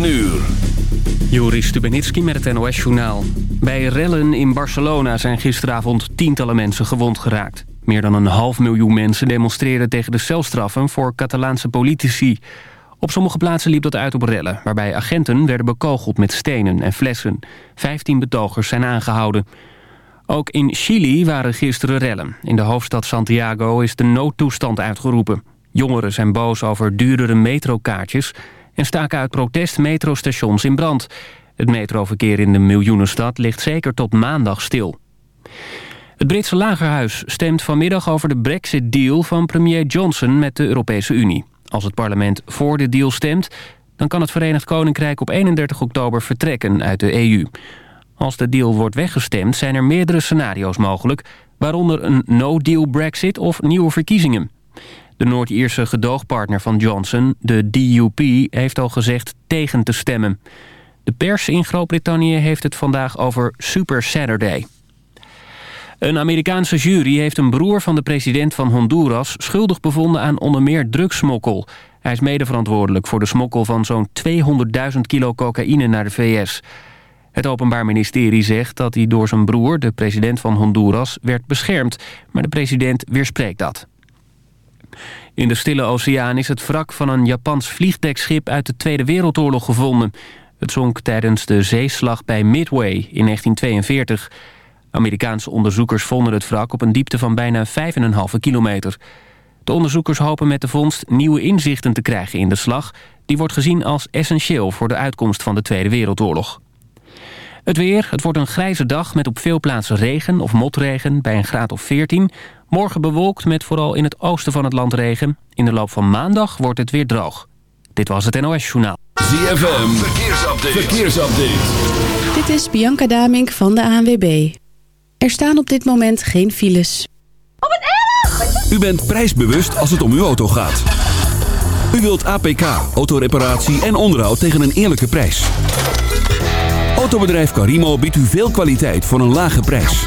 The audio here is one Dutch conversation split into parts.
9 uur. Joris Stubenitski met het NOS-journaal. Bij rellen in Barcelona zijn gisteravond tientallen mensen gewond geraakt. Meer dan een half miljoen mensen demonstreren tegen de celstraffen voor Catalaanse politici. Op sommige plaatsen liep dat uit op rellen... waarbij agenten werden bekogeld met stenen en flessen. Vijftien betogers zijn aangehouden. Ook in Chili waren gisteren rellen. In de hoofdstad Santiago is de noodtoestand uitgeroepen. Jongeren zijn boos over duurdere metrokaartjes... en staken uit protest metrostations in brand. Het metroverkeer in de miljoenenstad ligt zeker tot maandag stil. Het Britse lagerhuis stemt vanmiddag over de brexit-deal van premier Johnson met de Europese Unie. Als het parlement voor de deal stemt, dan kan het Verenigd Koninkrijk op 31 oktober vertrekken uit de EU. Als de deal wordt weggestemd zijn er meerdere scenario's mogelijk... waaronder een no-deal brexit of nieuwe verkiezingen. De Noord-Ierse gedoogpartner van Johnson, de DUP, heeft al gezegd tegen te stemmen. De pers in Groot-Brittannië heeft het vandaag over Super Saturday. Een Amerikaanse jury heeft een broer van de president van Honduras... schuldig bevonden aan onder meer drugsmokkel. Hij is medeverantwoordelijk voor de smokkel van zo'n 200.000 kilo cocaïne naar de VS. Het Openbaar Ministerie zegt dat hij door zijn broer, de president van Honduras, werd beschermd. Maar de president weerspreekt dat. In de Stille Oceaan is het wrak van een Japans vliegdekschip uit de Tweede Wereldoorlog gevonden. Het zonk tijdens de zeeslag bij Midway in 1942. Amerikaanse onderzoekers vonden het wrak op een diepte van bijna 5,5 kilometer. De onderzoekers hopen met de vondst nieuwe inzichten te krijgen in de slag. Die wordt gezien als essentieel voor de uitkomst van de Tweede Wereldoorlog. Het weer, het wordt een grijze dag met op veel plaatsen regen of motregen bij een graad of 14. Morgen bewolkt met vooral in het oosten van het land regen. In de loop van maandag wordt het weer droog. Dit was het NOS Journaal. ZFM, verkeersupdate. verkeersupdate. Dit is Bianca Damink van de ANWB. Er staan op dit moment geen files. Oh, wat erg! U bent prijsbewust als het om uw auto gaat. U wilt APK, autoreparatie en onderhoud tegen een eerlijke prijs. Autobedrijf Carimo biedt u veel kwaliteit voor een lage prijs.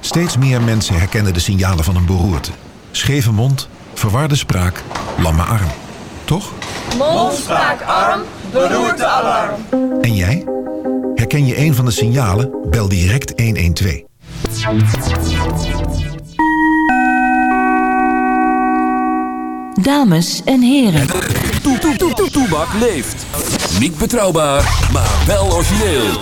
Steeds meer mensen herkennen de signalen van een beroerte. Scheve mond, verwarde spraak, lamme arm. Toch? Mond, spraak, arm, beroerte, alarm. En jij? Herken je een van de signalen? Bel direct 112. Dames en heren. Toe, toe, toe, toe, Toebak leeft. Niet betrouwbaar, maar wel origineel.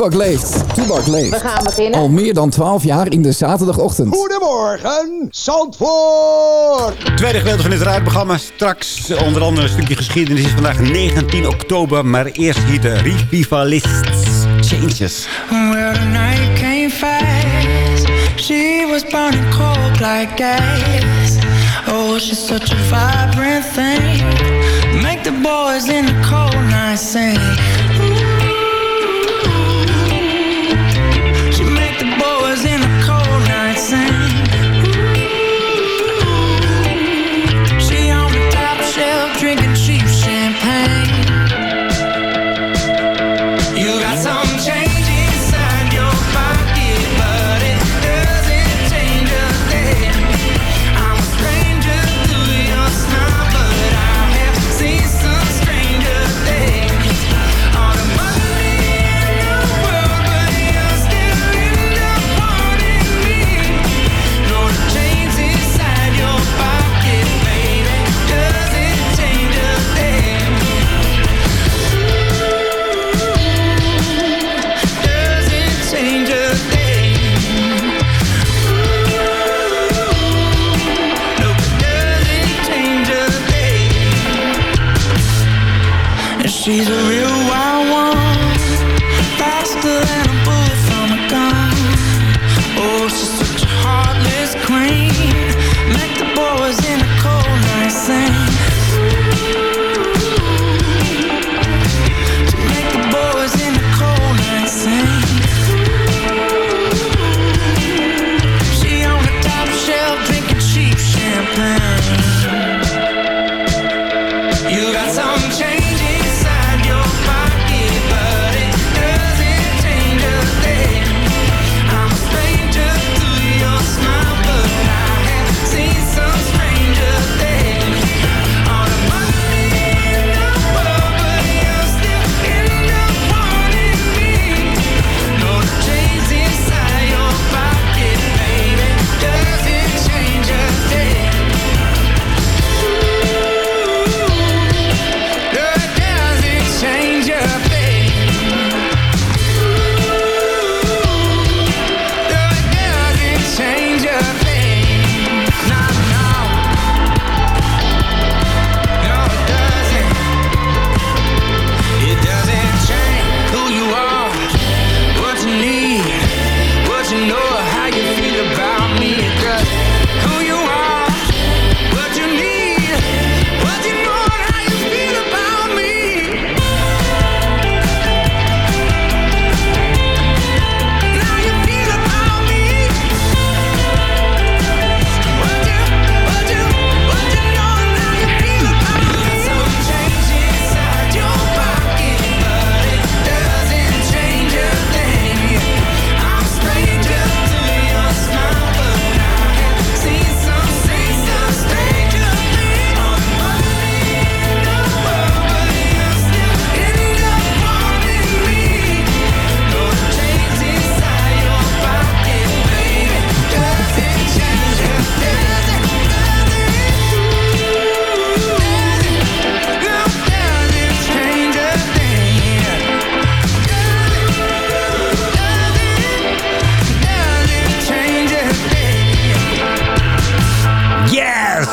Toebak leeft. Toebak leeft. We gaan beginnen. Al meer dan 12 jaar in de zaterdagochtend. Goedemorgen, Zandvoort! Tweede gedeelte van dit raadprogramma. Straks onder andere een stukje geschiedenis. Het is vandaag 19 oktober, maar eerst hier de Revivalists. Changes. Well, the night came fast. She was burning cold like gas. Oh, she's such a vibrant thing. Make the boys in the cold night sing. She's know.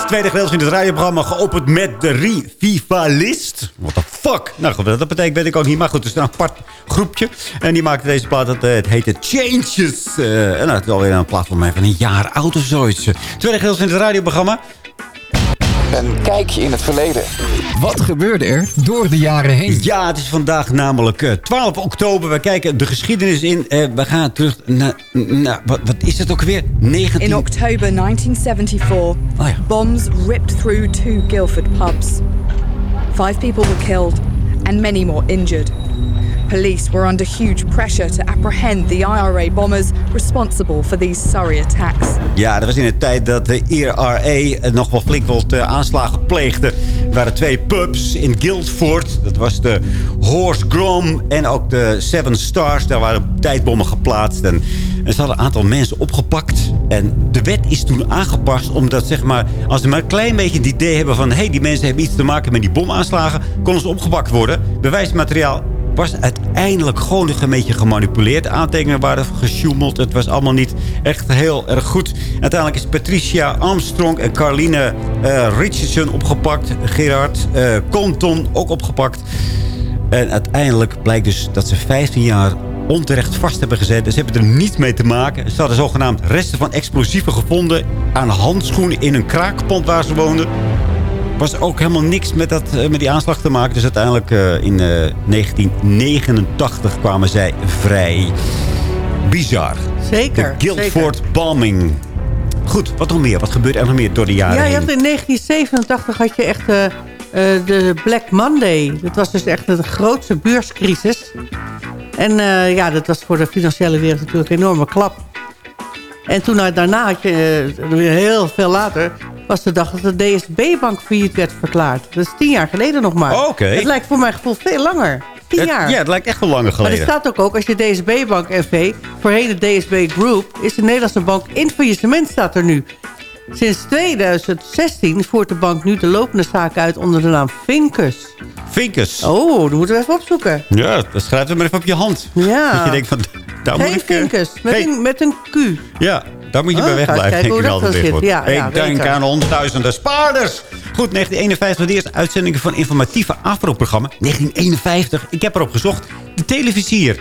Tweede gedeelte van het radioprogramma geopend met de Revivalist. What the fuck? Nou goed, dat betekent weet ik ook niet. Maar goed, het is een apart groepje. En die maakte deze plaat, het, het heette Changes. Uh, en dat is alweer een plaat van mij van een jaar oud of zoiets. Tweede gedeelte van het radioprogramma. Een kijkje in het verleden. Wat gebeurde er door de jaren heen? Ja, het is vandaag namelijk uh, 12 oktober. We kijken de geschiedenis in. Uh, we gaan terug naar... Na, wat, wat, is het ook weer? 19... In oktober 1974, oh ja. bombs ripped through two Guildford pubs. Five people were killed and many more injured. Police were under huge pressure to apprehend the IRA bombers responsible for these Surrey attacks. Ja, dat was in de tijd dat de IRA nog wel flink wat uh, aanslagen pleegde. Er waren twee pubs in Guildford. Dat was de Horse Grom en ook de Seven Stars. Daar waren tijdbommen geplaatst. En, en ze hadden een aantal mensen opgepakt. En de wet is toen aangepast omdat, zeg maar, als ze maar een klein beetje het idee hebben van... hé, hey, die mensen hebben iets te maken met die bomaanslagen... konden ze opgepakt worden. Bewijsmateriaal was uiteindelijk gewoon een beetje gemanipuleerd. Aantekeningen waren gesjoemeld. Het was allemaal niet echt heel erg goed. Uiteindelijk is Patricia Armstrong en Carline uh, Richardson opgepakt. Gerard uh, Compton ook opgepakt. En uiteindelijk blijkt dus dat ze 15 jaar onterecht vast hebben gezet. Dus ze hebben er niets mee te maken. Ze hadden zogenaamd resten van explosieven gevonden... aan handschoenen in een kraakpand waar ze woonden was ook helemaal niks met, dat, eh, met die aanslag te maken. Dus uiteindelijk uh, in uh, 1989 kwamen zij vrij. Bizar. Zeker. De Guildford zeker. bombing. Goed, wat nog meer? Wat gebeurt er nog meer door de jaren Ja, je heen? had in 1987 had je echt uh, de Black Monday. Dat was dus echt de grootste beurscrisis. En ja, dat was voor de financiële wereld natuurlijk een enorme klap. En toen daarna had je, heel veel later was de dag dat de DSB-bank failliet werd verklaard. Dat is tien jaar geleden nog maar. Oké. Het lijkt voor mijn gevoel veel langer. Tien Het- jaar. ja, het lijkt echt wel langer Maar geleden. er staat ook ook, als je DSB-bank NV, voorheen de DSB Group, is de Nederlandse bank in faillissement staat er nu. Sinds 2016 voert de bank nu de lopende zaken uit onder de naam Fincus. Vinkers. Oh, dat moeten we even opzoeken. Ja, dan schrijf het maar even op je hand. Ja. Dat je denkt van, daar moet ik... eh, Fincus, met, een, met een Q. Ja, daar moet je bij wegblijven. Denk ik altijd zit. Ja, ik denk aan honderdduizenden spaarders. Goed, 1951 de eerste uitzendingen van informatieve afro-programma. 1951, ik heb erop gezocht. De televisier.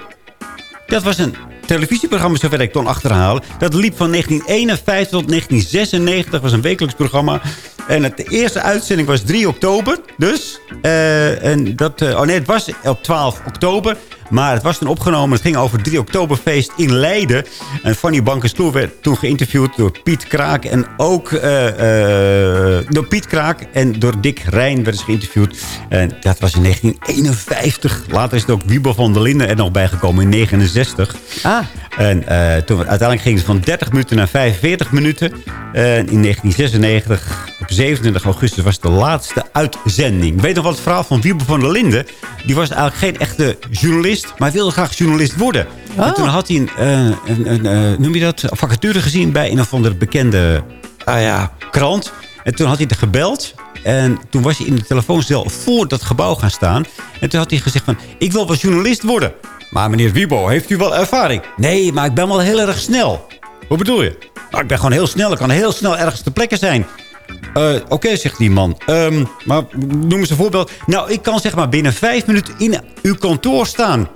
Dat was een televisieprogramma, zover ik kon achterhalen. Dat liep van 1951 tot 1996. was een wekelijks programma. En het, de eerste uitzending was 3 oktober. Dus. eh, en dat, eh, oh nee, het was op 12 oktober. Maar het was toen opgenomen. Het ging over het 3 oktoberfeest in Leiden. En Fanny Bankers-Kloer werd toen geïnterviewd door Piet Kraak. En ook eh, eh, door Piet Kraak en door Dick Rijn werden ze geïnterviewd. En dat was in 1951. Later is het ook Wiebo van der Linden er nog bijgekomen in 69. Ah. En eh, toen, uiteindelijk gingen ze van 30 minuten naar 45 minuten. En in 1996, op 27 augustus, was de laatste uitzending. Weet nog wat het verhaal van Wiebo van der Linden. Die was eigenlijk geen echte journalist, maar hij wilde graag journalist worden. En toen had hij een, eh, een, een, eh, noem je dat, een vacature gezien bij een of andere bekende ah ja, krant. En toen had hij er gebeld. En toen was hij in de telefooncel voor dat gebouw gaan staan. En toen had hij gezegd van, ik wil wel journalist worden. Maar meneer Wiebo, heeft u wel ervaring? Nee, maar ik ben wel heel erg snel. Wat bedoel je? Nou, ik ben gewoon heel snel. Ik kan heel snel ergens te plekken zijn. Eh, Oké, zegt die man. Ehm, maar noem eens een voorbeeld. Nou, ik kan zeg maar binnen vijf minuten in uw kantoor staan.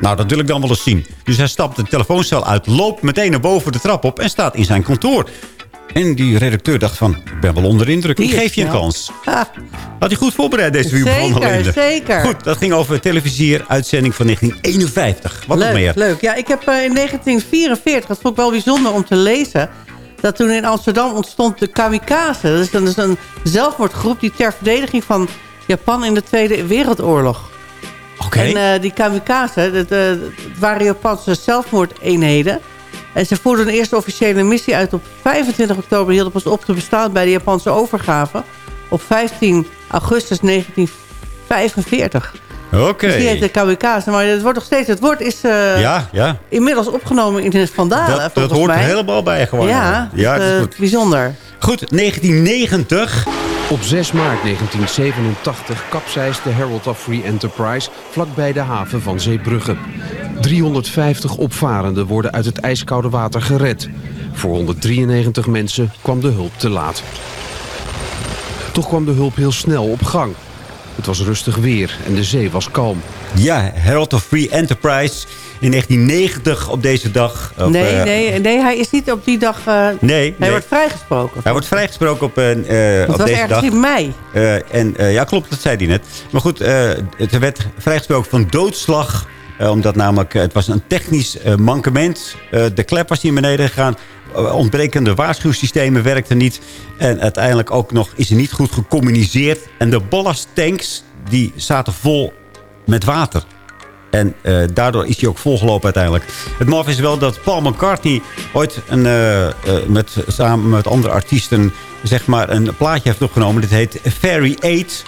Nou, dat wil ik dan wel eens zien. Dus hij stapt de telefooncel uit, loopt meteen naar boven de trap op... en staat in zijn kantoor. En die redacteur dacht van, ik ben wel onder de indruk. Ik Die geef je een snel. kans. Had hij goed voorbereid, deze der zeker, zeker. Goed, dat ging over televisie-uitzending van 1951. Wat nog leuk, meer? leuk. Ja, ik heb eh, in 1944, dat vond ik wel bijzonder om te lezen... dat toen in Amsterdam ontstond de Kamikaze. Dat is, dat is een zelfmoordgroep die ter verdediging van Japan in de Tweede Wereldoorlog. Oké. En eh, die Kamikaze, dat, waren Japanse zelfmoordeenheden. En ze voerden een eerste officiële missie uit op 25 oktober... hielden pas op te bestaan bij de Japanse overgave... op 15 augustus 1945. Oké. Dus die heet de Kamikaze. Maar het wordt nog steeds... Het woord is eh, Ja, ja. inmiddels opgenomen in het Vandalen, Dat, dat hoort er helemaal bij gewoon. Ja, ja dat het is is eh, goed. bijzonder. Goed, 1990. Op 6 maart 1987 kapseist de Herald of Free Enterprise vlakbij de haven van Zeebrugge. 350 opvarenden worden uit het ijskoude water gered. Voor 193 mensen kwam de hulp te laat. Toch kwam de hulp heel snel op gang. Het was rustig weer en de zee was kalm. Ja, Herald of Free Enterprise in 1990 op deze dag. Op, nee, uh, nee, nee, hij is niet op die dag... Uh, nee, Hij nee. wordt vrijgesproken. Hij wordt vrijgesproken op, uh, Dat op was deze ergens dag. in mei. en, ja, klopt, dat zei hij net. Maar goed, het werd vrijgesproken van doodslag. Omdat namelijk, het was een technisch mankement. de klep was hier beneden gegaan. Ontbrekende waarschuwsystemen werkten niet. En uiteindelijk ook nog is er niet goed gecommuniceerd. En de ballastttanks die zaten vol met water. En daardoor is hij ook volgelopen uiteindelijk. Het maf is wel dat Paul McCartney ooit een, met, samen met andere artiesten zeg maar een plaatje heeft opgenomen. Dit heet Fairy 8.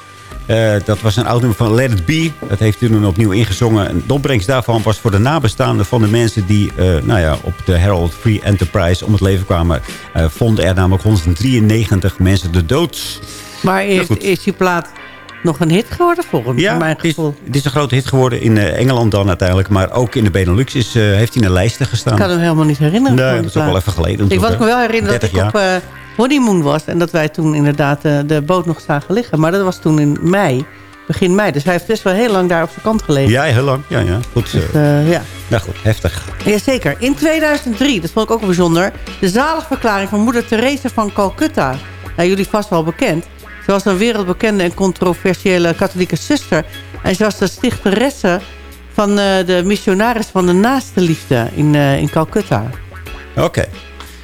Dat was een oud nummer van Let It Be. Dat heeft hij toen opnieuw ingezongen. En de opbrengst daarvan was voor de nabestaanden van de mensen... die nou ja, op de Herald Free Enterprise om het leven kwamen. vonden er namelijk 193 mensen de dood. Maar is, is die plaat nog een hit geworden volgens ja, mijn gevoel. Het is, het is een grote hit geworden in uh, Engeland dan uiteindelijk. Maar ook in de Benelux is, uh, heeft hij in de lijsten gestaan. Ik kan hem helemaal niet herinneren. Nee, dat is ook wel even geleden. Ik was me wel herinneren dat ik jaar. op uh, honeymoon was. En dat wij toen inderdaad de boot nog zagen liggen. Maar dat was toen in mei. Begin mei. Dus hij heeft best wel heel lang daar op zijn kant gelegen. Ja, heel lang. Ja, ja. Goed. Dus, ja. Nou goed, heftig. Jazeker. In 2003, dat vond ik ook wel bijzonder. De zaligverklaring van moeder Therese van Calcutta. Nou, jullie vast wel bekend. Ze was een wereldbekende en controversiële katholieke zuster. En ze was de stichteresse van uh, de missionaris van de naaste liefde in, uh, in Calcutta. Oké. Okay.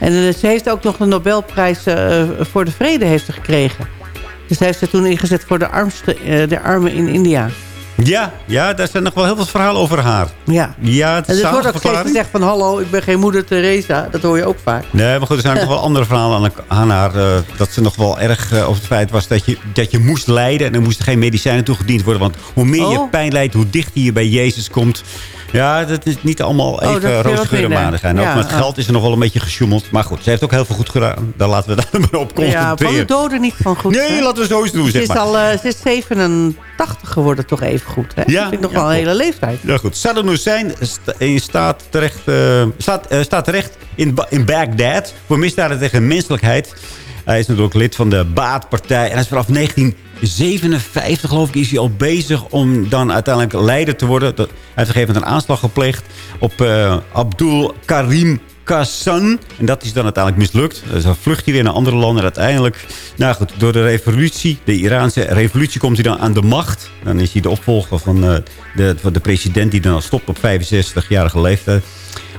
En ze heeft ook nog de Nobelprijs voor de vrede heeft ze gekregen. Dus heeft ze toen ingezet voor de, armste, de armen in India. Ja, ja, daar zijn nog wel heel veel verhalen over haar. Ja. ja het en er wordt ook steeds gezegd van... hallo, ik ben geen moeder Teresa. Dat hoor je ook vaak. Nee, maar goed, er zijn nog wel andere verhalen aan, aan haar. Uh, dat ze nog wel erg uh, over het feit was dat je, dat je moest lijden. En er moesten geen medicijnen toegediend worden. Want hoe meer oh. je pijn lijdt, hoe dichter je bij Jezus komt. Ja, dat is niet allemaal even oh, roze geur en maneschijn. Ook met geld is er nog wel een beetje gesjoemeld. Maar goed, ze heeft ook heel veel goed gedaan. Daar laten we daar maar op concentreren. Ja, de doden niet van goed. Nee, hè? laten we zo eens doen, ze zeg is maar. Al, uh, ze is 87 geworden, toch even goed. Hè? Ja, dat vind ik nog wel een hele leeftijd. Ja, goed. Saddam Hussein staat terecht, uh, staat, uh, staat terecht in, in Baghdad voor misdaden tegen menselijkheid. Hij is natuurlijk lid van de Baatpartij. En hij is vanaf 1957, geloof ik, is hij al bezig om dan uiteindelijk leider te worden. Hij heeft een gegeven een aanslag gepleegd op uh, Abdul Karim Kassan. En dat is dan uiteindelijk mislukt. Dus dan vlucht hij weer naar andere landen. En uiteindelijk, nou goed, door de revolutie, de Iraanse revolutie, komt hij dan aan de macht. Dan is hij de opvolger van, uh, de, de president die dan stopt op 65-jarige leeftijd.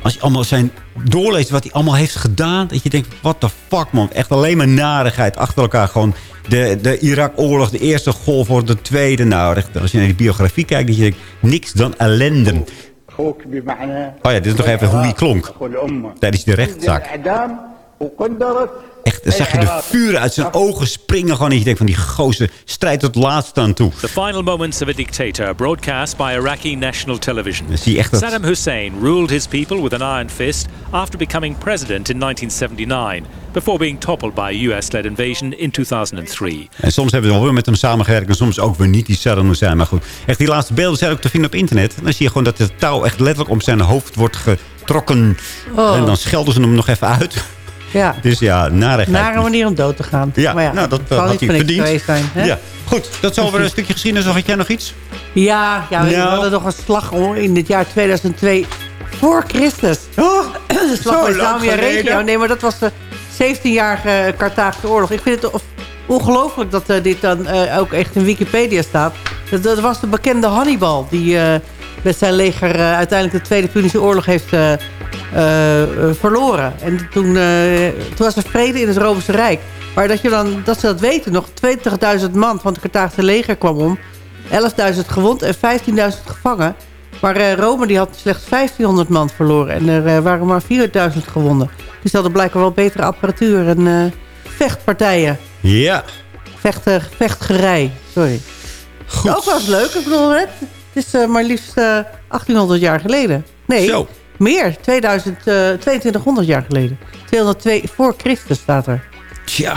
Als je allemaal zijn doorleest wat hij allemaal heeft gedaan. Dat je denkt, what the fuck man. Echt alleen maar narigheid achter elkaar. Gewoon de, de Irak-oorlog, de eerste golf voor de tweede. Nou, als je naar die biografie kijkt, dat je denkt, niks dan ellende. Oh ja, dit is nog even hoe hij klonk. Tijdens de rechtszaak. Echt, dan zag je de vuren uit zijn ogen springen. Gewoon, en je denkt van die gozer strijd tot het laatste aan toe. The final moments of a dictator broadcast by Iraqi national television. Dan zie je echt dat... Saddam Hussein ruled his people with an iron fist after becoming president in 1979. Before being toppled by a US-led invasion in 2003. En soms hebben we wel weer met hem samengewerkt. En soms ook weer niet die Saddam Hussein. Maar goed, echt die laatste beelden zijn ook te vinden op internet. En dan zie je gewoon dat het touw echt letterlijk om zijn hoofd wordt getrokken. Oh. En dan schelden ze hem nog even uit. Ja. Dus ja, narigheid. Nare manier om dood te gaan. Ja, maar ja nou, dat kan had hij verdiend. Zijn, hè? Ja, goed. Dat is over een stukje geschiedenis. Of had jij nog iets? Ja, ja we Nou. hadden nog een slag in het jaar 2002 voor Christus. Oh, de slag zo bij geleden. regio. Nee, maar dat was de 17-jarige Carthagische oorlog. Ik vind het ongelooflijk dat uh, dit dan uh, ook echt in Wikipedia staat. Dat, dat was de bekende Hannibal die uh, met zijn leger uiteindelijk de Tweede Punische Oorlog heeft verloren. En toen, toen was er vrede in het Romeinse Rijk. Maar dat, je dan, dat ze dat weten, nog 20.000 man van het Carthagische leger kwam om. 11.000 gewond en 15.000 gevangen. Maar uh, Rome die had slechts 1500 man verloren. En er uh, waren maar 4000 gewonden. Dus ze hadden blijkbaar wel betere apparatuur en uh, vechtpartijen. Ja. Vecht, vechtgerij, sorry. Goed. Ook wel eens leuk. Ik bedoel, het, het is maar liefst 1800 jaar geleden. Nee, Zo. Meer. 2000, 2200 jaar geleden. 202 voor Christus staat er. Tja.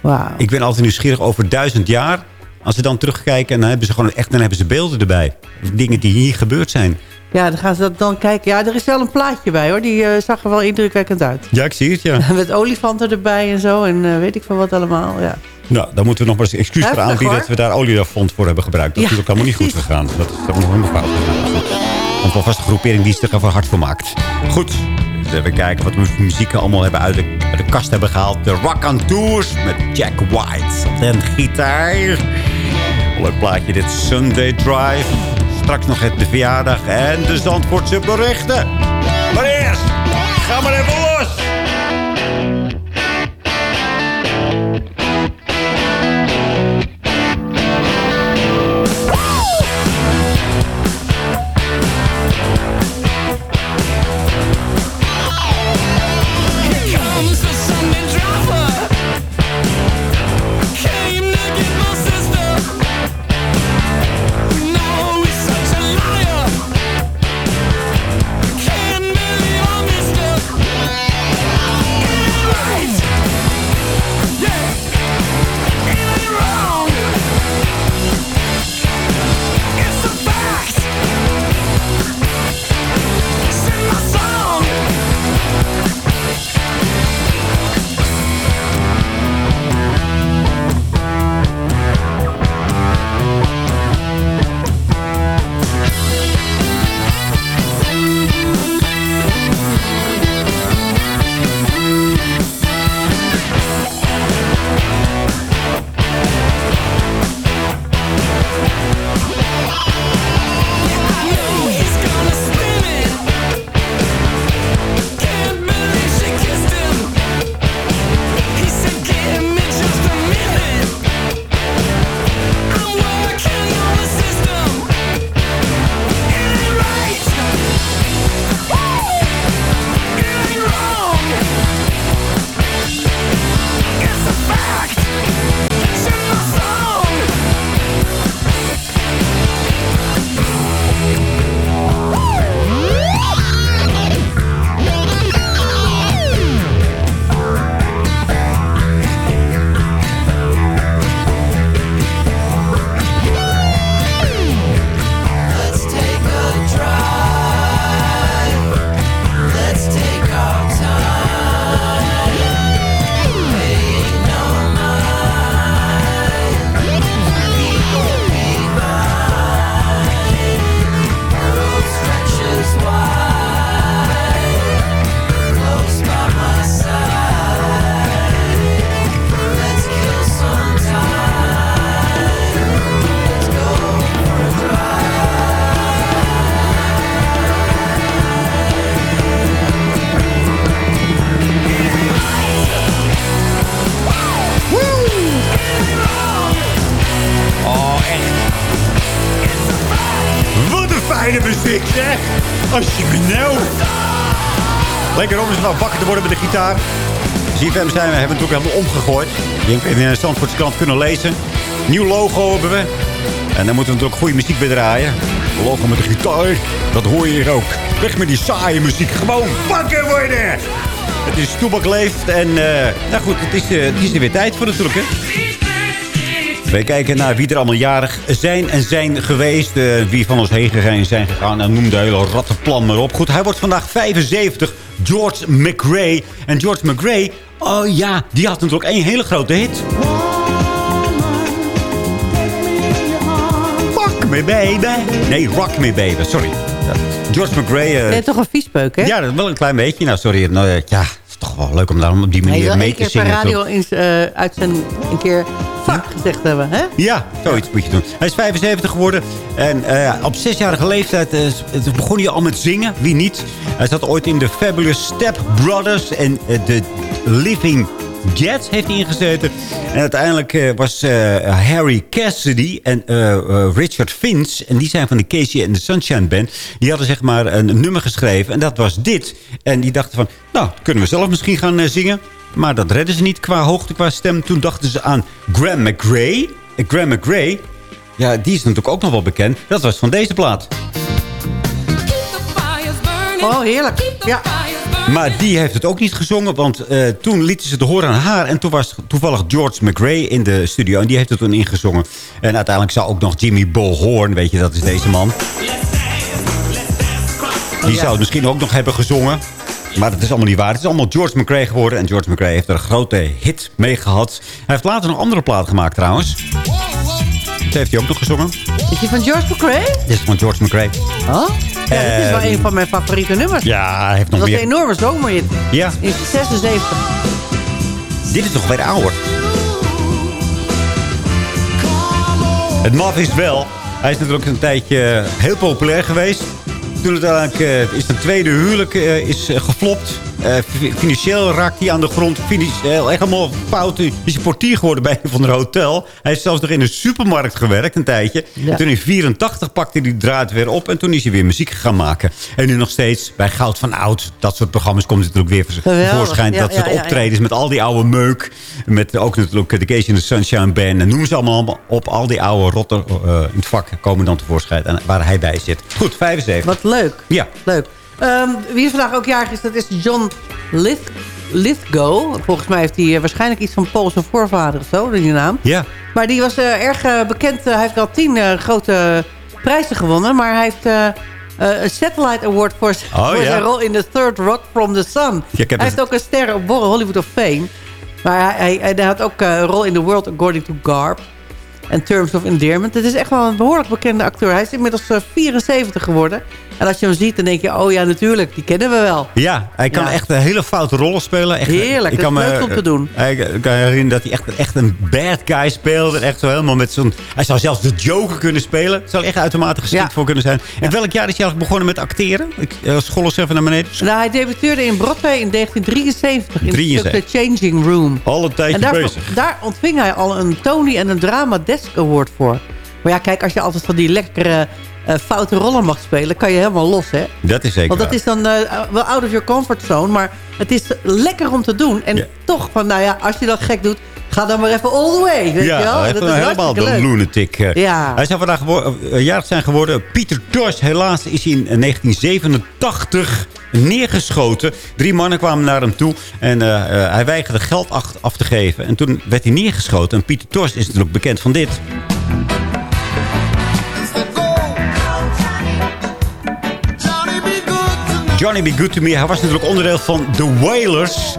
Wauw. Ik ben altijd nieuwsgierig over duizend jaar. Als ze dan terugkijken, dan hebben ze gewoon echt dan hebben ze beelden erbij. Dingen die hier gebeurd zijn. Ja, dan gaan ze dat dan kijken. Ja, er is wel een plaatje bij hoor. Die uh, zag er wel indrukwekkend uit. Ja, ik zie het, ja. Met olifanten erbij en zo. En uh, weet ik van wat allemaal, ja. Nou, dan moeten we nog maar eens excuus voor aanbieden... dat we daar oliefond voor hebben gebruikt. Dat is natuurlijk helemaal niet goed gegaan. Dat is helemaal fout gegaan. Komt wel vast een groepering die zich ervoor hard voor maakt. Goed, dus even kijken wat we voor muziek allemaal hebben uit de, kast hebben gehaald. De Rock on Tours met Jack White en gitaar. Leuk plaatje, dit Sunday Drive. Straks nog het de verjaardag en de Zandvoortse berichten. Maar eerst, ga maar even los! Fijne muziek, zeg. Als je me nou... Lekker om eens nou wakker te worden met de gitaar. ZFM zijn we hebben het natuurlijk helemaal omgegooid. Je hebt in de Zandvoortse krant kunnen lezen. Nieuw logo hebben we. En dan moeten we natuurlijk goede muziek bij draaien. Logo met de gitaar, dat hoor je hier ook. Weg met die saaie muziek. Gewoon wakker worden! Het is Toebak leeft en... eh, nou goed, het is, eh, het is er weer tijd voor natuurlijk, hè. Wij kijken naar wie er allemaal jarig zijn en zijn geweest. eh, wie van ons heen gegaan zijn gegaan. En noem de hele rattenplan maar op. Goed, hij wordt vandaag 75. George McRae. En George McRae, oh ja, die had natuurlijk één hele grote hit. Rock me baby. Nee, Rock me baby, sorry. George McRae... eh, Je bent toch een viespeuk, hè? ja, dat wel een klein beetje. Nou, sorry. Nou, eh, ja, wel leuk om daarom op die Hij manier wil mee te keer per zingen. radio uh, uitzending een keer fuck gezegd hebben, hè? Ja, zoiets moet je doen. Hij is 75 geworden. En eh, op zesjarige leeftijd eh, begon hij al met zingen. Wie niet? Hij zat ooit in de Fabulous Step Brothers en eh, de Living Jets heeft ingezeten. En uiteindelijk eh, was eh, Harry Cassidy en eh, Richard Finch... en die zijn van de Casey and the Sunshine Band... die hadden zeg maar een nummer geschreven en dat was dit. En die dachten van, nou, kunnen we zelf misschien gaan zingen... Maar dat redden ze niet qua hoogte, qua stem. Toen dachten ze aan Graham McRae. En Graham McRae, ja, die is natuurlijk ook nog wel bekend. Dat was van deze plaat. Oh, heerlijk. Ja. Maar die heeft het ook niet gezongen, want eh, toen lieten ze het horen aan haar. En toen was toevallig George McRae in de studio en die heeft het toen ingezongen. En uiteindelijk zou ook nog Jimmy Bullhorn, weet je, dat is deze man. Die zou het misschien ook nog hebben gezongen. Maar dat is allemaal niet waar. Het is allemaal George McRae geworden. En George McRae heeft er een grote hit mee gehad. Hij heeft later nog een andere plaat gemaakt trouwens. Dat heeft hij ook nog gezongen. Is die van George McRae? Dit is van George McRae. Oh? Ja, dit is wel Ehm, een van mijn favoriete nummers. Ja, hij heeft nog dat was meer. een enorme zomerhit. Ja. In 76. Dit is nog weer ouder. Het maf is wel. Hij is natuurlijk een tijdje heel populair geweest. Toen uiteindelijk eh, is zijn tweede huwelijk eh, is, eh, geflopt. Eh, fi- financieel raakt hij aan de grond. Financieel echt helemaal fout. Hij is portier geworden bij een van de hotel. Hij heeft zelfs nog in een supermarkt gewerkt een tijdje. En toen in 84 pakte hij die draad weer op. En toen is hij weer muziek gaan maken. En nu nog steeds bij Goud van Oud. Dat soort programma's komt natuurlijk weer voorschijn. Ja, dat soort ja, optredens met al die oude meuk. Met ook natuurlijk de Case in the Sunshine Band. En noem ze allemaal op. Al die oude rotter eh, in het vak komen dan tevoorschijn. En waar hij bij zit. Goed, 75. Wat leuk. Ja. Leuk. Ehm, wie vandaag ook jarig is, dat is John Lith Lithgow. Volgens mij heeft hij eh, waarschijnlijk iets van Poolse voorvader of zo, die naam. Ja. Maar die was eh, erg eh, bekend. Hij heeft al tien grote prijzen gewonnen. Maar hij heeft een Satellite Award voor, Oh, voor ja. zijn rol in The Third Rock from the Sun. Ja, hij heeft ook een ster op Hollywood of Fame. Maar hij, hij, hij had ook een rol in The World According to Garp. En Terms of Endearment. Het is echt wel een behoorlijk bekende acteur. Hij is inmiddels eh, 74 geworden. En als je hem ziet, dan denk je... oh ja, natuurlijk, die kennen we wel. Ja, hij kan Ja. echt een hele foute rollen spelen. Echt, Heerlijk, ik dat kan is me, leuk om te doen. eh, Ik ik kan me herinneren dat hij echt, echt een bad guy speelde. Echt zo helemaal met zo'n... Hij zou zelfs de Joker kunnen spelen. Zou er echt uitermate geschikt voor kunnen zijn. En welk jaar is hij eigenlijk begonnen met acteren? Ik uh, school eens even naar beneden. Nou, hij debuteerde in Broadway in 1973 in het stuk 73. The Changing Room. Al een tijdje en daar, bezig. daar ontving hij al een Tony en een Drama Desk Award voor. Maar ja, kijk, als je altijd van die lekkere eh, foute rollen mag spelen... kan je helemaal los, hè? Dat is zeker Want dat waar. is dan eh, wel out of your comfort zone. Maar het is lekker om te doen. En toch, van, nou ja, als je dat gek doet... ga dan maar even all the way, weet ja, je wel? Dat is helemaal de leuk. lunatic. eh. Ja. Hij zou vandaag eh, jarig zijn geworden. Pieter Tosh, helaas is hij in 1987 neergeschoten. Drie mannen kwamen naar hem toe en eh, eh, hij weigerde geld af, af te geven. En toen werd hij neergeschoten. En Pieter Tosh is natuurlijk bekend van dit. Johnny Be Good To Me. Hij was natuurlijk onderdeel van The Wailers.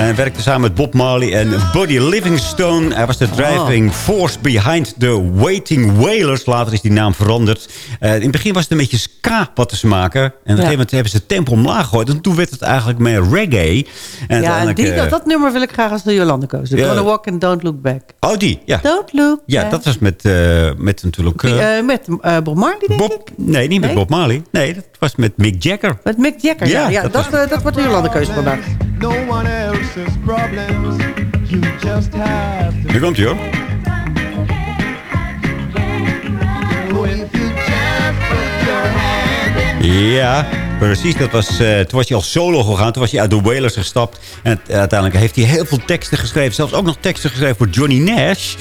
En hij werkte samen met Bob Marley en Buddy Livingstone. Hij was de driving force behind the Waiting Wailers. Later is die naam veranderd. Eh, in het begin was het een beetje ska wat ze maken. En op een gegeven moment hebben ze het tempo omlaag gegooid. En toen werd het eigenlijk meer reggae. En Ja, en die, eh, dat, dat nummer wil ik graag als de Jolande koos. Ja. Gonna Walk and Don't Look Back. Oh, die, ja. Don't look Ja, back. dat was met, eh, met natuurlijk... met Bob Marley, denk ik? nee, niet met Nee? Bob Marley. Nee, dat was met Mick Jagger. Met Mick Jagger, ja. Ja, ja, dat dat, was- dat wordt de Jolande keuze vandaag. No one else's problems. You just have to. Nu komt hij hoor. Ja, precies. Dat was, eh, toen was hij al solo gegaan. Toen was hij uit de Wailers gestapt. En uiteindelijk heeft hij heel veel teksten geschreven. Zelfs ook nog teksten geschreven voor Johnny Nash.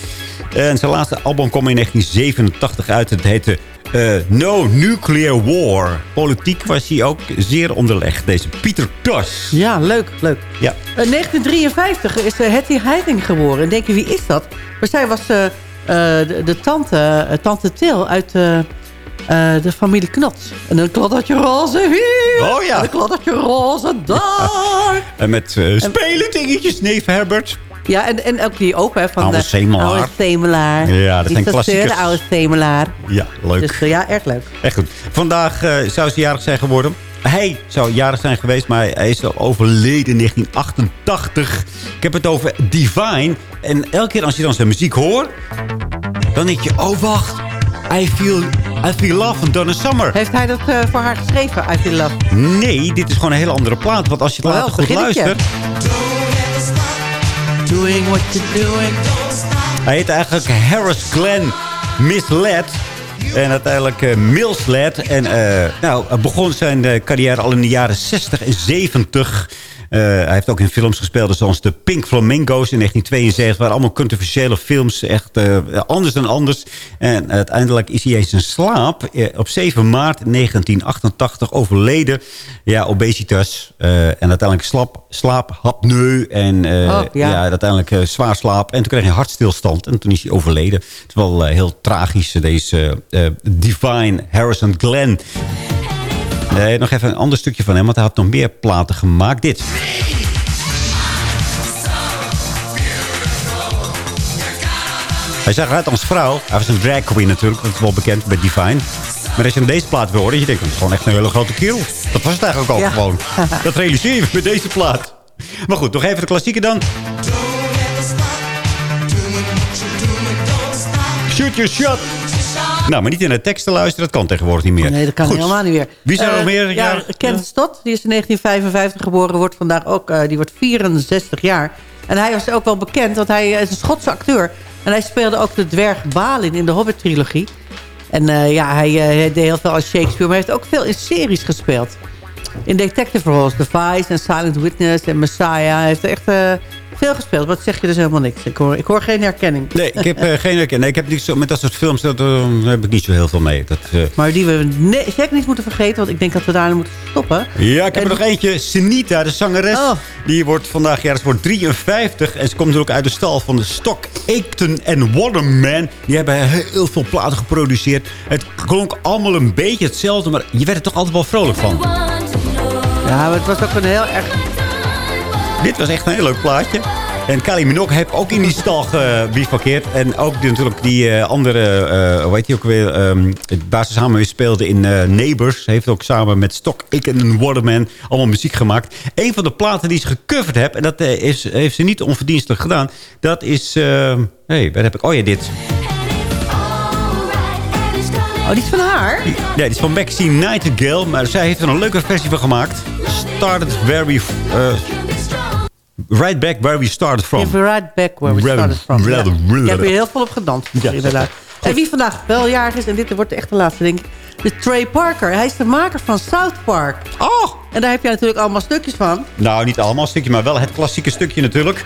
En zijn laatste album kwam in 1987 uit. Het heette eh, No Nuclear War. Politiek was hij ook zeer onderlegd. Deze Pieter Tosh. Ja, leuk, leuk. Ja. In 1953 is uh, Hetty Heiding geboren. En denk je, wie is dat? Maar zij was eh, eh, de, de tante, eh, tante Til uit eh, eh, de familie Knots. En een kladdertje roze hier. Oh ja. En een kladdertje roze daar. En met eh, spelen dingetjes, neef Herbert. Ja, en, en ook die ook, hè, van Oude de Semelaar. oude Semelaar. Ja, dat Die zijn klassiekers. de oude Semelaar. Ja, leuk. Dus eh, ja, erg leuk. Echt goed. Vandaag eh, zou ze jarig zijn geworden. Hij zou jarig zijn geweest, maar hij is al overleden in 1988. Ik heb het over Divine. En elke keer als je dan zijn muziek hoort... dan denk je, oh wacht. I feel, I feel love van Donna Summer. Heeft hij dat eh, voor haar geschreven, I Feel Love? Nee, dit is gewoon een hele andere plaat. Want als je het later goed luistert... Doing what. Hij heet eigenlijk Harris Glenn Misled. En uiteindelijk Millsled. En eh, nou, begon zijn eh, carrière al in de jaren 60 en 70. Eh, hij heeft ook in films gespeeld zoals de Pink Flamingos in 1972. waren allemaal controversiële films. Echt eh, anders dan anders. En uiteindelijk is hij eens in slaap. eh, op 7 maart 1988 overleden. Ja, obesitas. en uiteindelijk slap, slaap, En Oh, ja. ja, uiteindelijk zwaar slaap. En toen kreeg hij hartstilstand. En toen is hij overleden. Het is wel heel tragisch, deze Divine Harrison Glenn. Nee, nog even een ander stukje van hem. Want hij had nog meer platen gemaakt. Dit. Hij zag eruit als vrouw. Hij was een drag queen natuurlijk. Dat is wel bekend bij Divine. Maar als je deze plaat wil horen, je denkt, dat is gewoon echt een hele grote kerel. Dat was het eigenlijk ook Ja. gewoon. Dat realiseer je met deze plaat. Maar goed, nog even de klassieke dan. Shoot your shot. Nou, maar niet in de tekst te luisteren, dat kan tegenwoordig niet meer. Nee, dat kan Goed. helemaal niet meer. Wie zijn er Eh, nog meer? Ja, Ja. Ken Stott, die is in 1955 geboren, wordt vandaag ook, eh, die wordt 64 jaar. En hij was ook wel bekend, want hij is een Schotse acteur. En hij speelde ook de dwerg Balin in de Hobbit-trilogie. En eh, ja, hij, eh, hij deed heel veel als Shakespeare, maar hij heeft ook veel in series gespeeld. In detective roles, The Vice en Silent Witness en Messiah. Hij heeft echt eh, veel gespeeld. Wat zeg je dus helemaal niks. Ik hoor, ik hoor geen herkenning. Nee, ik heb eh, geen herkenning. Nee, ik heb niet zo, met dat soort films dat, eh, heb ik niet zo heel veel mee. Dat, eh, Maar die we ne- zeker niet moeten vergeten, want ik denk dat we daar moeten stoppen. Ja, ik heb er nog eentje. Senita, de zangeres. Oh. Die wordt vandaag, ja, ze wordt 53. En ze komt natuurlijk uit de stal van de Stock, Aitken en Waterman. Die hebben heel veel platen geproduceerd. Het klonk allemaal een beetje hetzelfde, maar je werd er toch altijd wel vrolijk van. Ja, maar het was ook een heel erg... Dit was echt een heel leuk plaatje. En Kylie Minogue heeft ook in die stal gebivakkeerd. En ook die, natuurlijk die eh, andere, eh hoe heet die ook weer, ehm waar ze samen speelde in eh, Neighbors. Heeft ook samen met Stock, ik en Waterman allemaal muziek gemaakt. Een van de platen die ze gecoverd heeft, en dat is, heeft ze niet onverdienstelijk gedaan. Dat is, Hé, hey, waar heb ik, oh ja, dit. Oh, die is van haar? Ja, die is van Maxine Nightingale. Maar zij heeft er een leuke versie van gemaakt. Started we... right back where we started from. Right back where we started from. Ja. Ik heb hier heel veel op gedanst, Ja. inderdaad. En wie vandaag wel jarig is, en dit wordt echt de laatste, denk ik... De Trey Parker. Hij is de maker van South Park. Oh! En daar heb je natuurlijk allemaal stukjes van. Nou, niet allemaal een stukje, maar wel het klassieke stukje natuurlijk.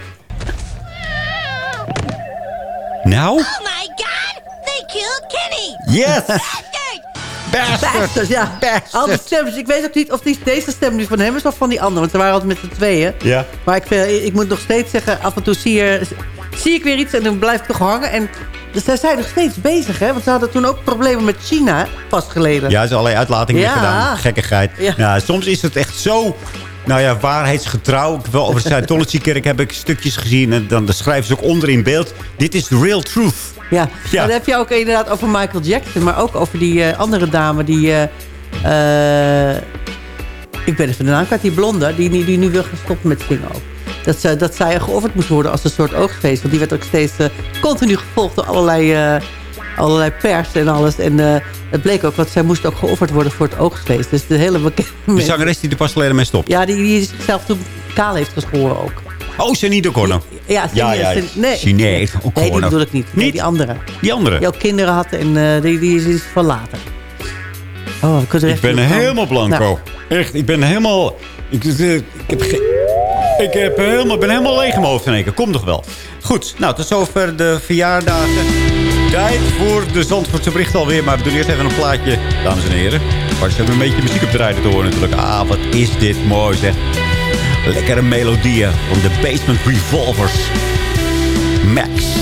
Nou? Oh my god! They killed Kenny! Yes! Bastard! Bastard, ja. Al die stemmen. Ik weet ook niet of die, deze stem nu van hem is of van die andere. Want ze waren altijd met z'n tweeën. Ja. Maar ik, vind- ik moet nog steeds zeggen, af en toe zie, je, zie ik weer iets en dan blijf ik toch hangen. En dus zij zijn nog steeds bezig, hè? Want ze hadden toen ook problemen met China, pas geleden. Ja, ze hebben allerlei uitlatingen Ja. gedaan. Gekkigheid. Ja. Ja. soms is het echt zo... Nou ja, waarheidsgetrouw. Ik Wel over de Scientology-kerk heb ik stukjes gezien. En dan schrijven ze ook onder in beeld. Dit is the real truth. Ja, Ja. dan heb je ook inderdaad over Michael Jackson. Maar ook over die eh, andere dame die... eh, eh, ik ben even de naam kwijt. Die blonde, die, die, nu wil gaan stoppen met zingen ook. Dat, ze, dat zij geofferd moest worden als een soort oogstfeest. Want die werd ook steeds continu gevolgd door allerlei, allerlei pers en alles. En eh, het bleek ook, want zij moest ook geofferd worden voor het oogstfeest. Dus de hele bekende De zangeres die er pas geleden mee stopt. Ja, die, die zichzelf toen kaal heeft geschoren ook. Oh, Janine O'Connor. Ja, Ja, ja. Sin- nee. Sinead O'Connor. Nee, die bedoel ik niet. Nee, die andere. Die andere? Die ook kinderen had en eh, die, die is- van later. Oh, ik, Ik ben helemaal blanco. Echt, ik ben helemaal... Ik, ik, heb ik heb helemaal, ben helemaal leeg in mijn hoofd in één keer. Komt nog wel. Goed, nou, tot zover de verjaardagen. Tijd voor de Zandvoortse bericht alweer. Maar we doen eerst even een plaatje, dames en heren. Maar ze een beetje muziek op de rijden te horen natuurlijk. Ah, wat is dit mooi zeg. Lekkere melodieën van de Basement Revolvers. Max.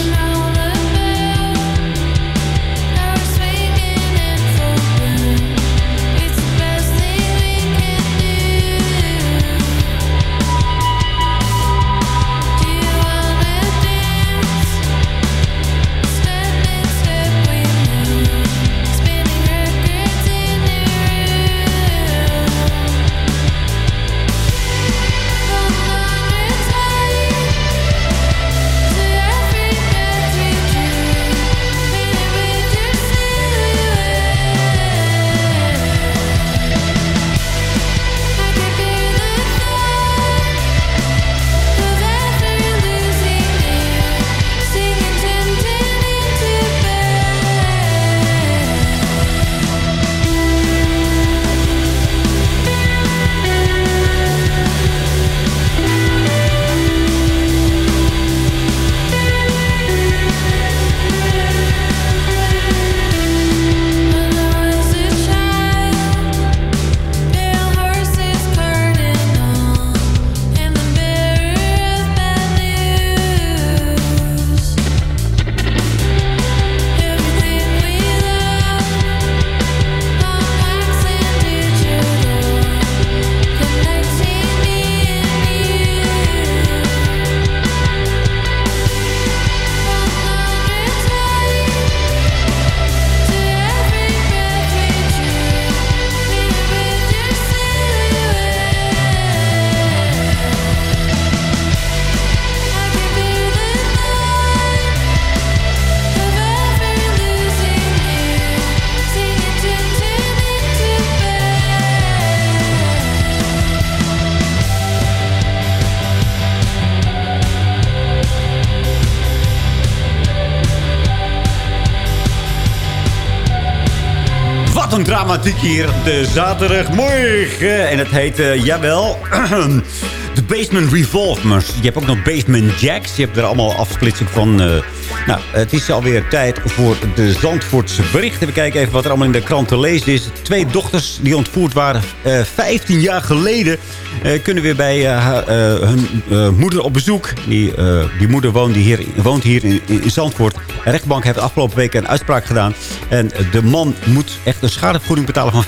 Dramatiek hier de zaterdagmorgen. En het heet, eh, jawel, de Basement Revolvers. Je hebt ook nog Basement Jacks. Je hebt er allemaal afsplitsing van. eh, nou, het is alweer tijd voor de Zandvoortse berichten. We kijken even wat er allemaal in de krant te lezen is. Twee dochters die ontvoerd waren eh 15 jaar geleden... eh, kunnen weer bij eh, eh, hun moeder op bezoek. Die, die moeder woont hier, woont hier in, Zandvoort. De rechtbank heeft afgelopen week een uitspraak gedaan. En de man moet echt een schadevergoeding betalen van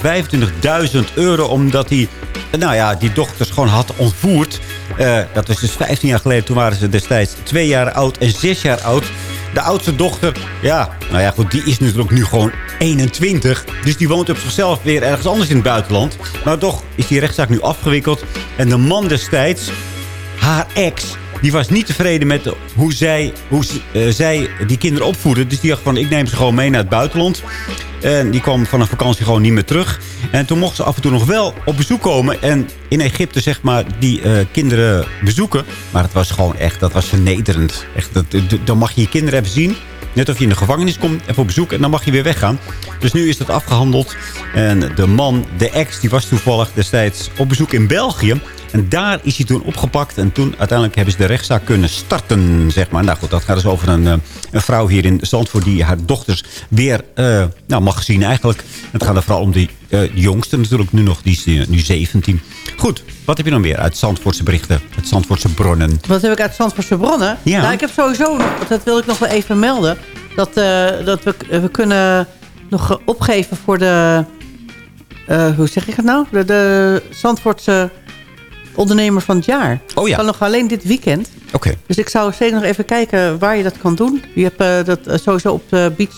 25.000 euro... omdat hij nou ja, die dochters gewoon had ontvoerd. Dat was dus 15 jaar geleden. Toen waren ze destijds twee jaar oud en zes jaar oud. De oudste dochter, ja, nou ja, goed, die is natuurlijk nu gewoon 21. Dus die woont op zichzelf weer ergens anders in het buitenland. Maar toch is die rechtszaak nu afgewikkeld. En de man destijds, haar ex, die was niet tevreden met hoe, zij, hoe eh, zij die kinderen opvoeden. Dus die dacht van, ik neem ze gewoon mee naar het buitenland. En die kwam van een vakantie gewoon niet meer terug. En toen mocht ze af en toe nog wel op bezoek komen. En in Egypte, zeg maar, die eh, kinderen bezoeken. Maar het was gewoon echt, dat was vernederend. Echt, dat, dan mag je je kinderen even zien. Net of je in de gevangenis komt, even op bezoek. En dan mag je weer weggaan. Dus nu is dat afgehandeld. En de man, de ex, die was toevallig destijds op bezoek in België. En daar is hij toen opgepakt. En toen uiteindelijk hebben ze de rechtszaak kunnen starten, zeg maar. Nou goed, dat gaat dus over een, eh, een vrouw hier in Zandvoort... die haar dochters weer eh, nou, mag zien eigenlijk. Het gaat er vooral om die eh, jongste natuurlijk nu nog. Die is nu 17. Goed, wat heb je dan weer uit Zandvoortse berichten? Uit Zandvoortse bronnen? Wat heb ik uit Zandvoortse bronnen? Ja. Nou, ik heb sowieso, dat wil ik nog wel even melden... dat, dat we, we kunnen nog opgeven voor de... hoe zeg ik het nou? De, de Zandvoortse ondernemer van het jaar. Oh ja. Kan nog alleen dit weekend. Oké. Dus ik zou steeds nog even kijken waar je dat kan doen. Je hebt eh, dat eh, sowieso op de Beach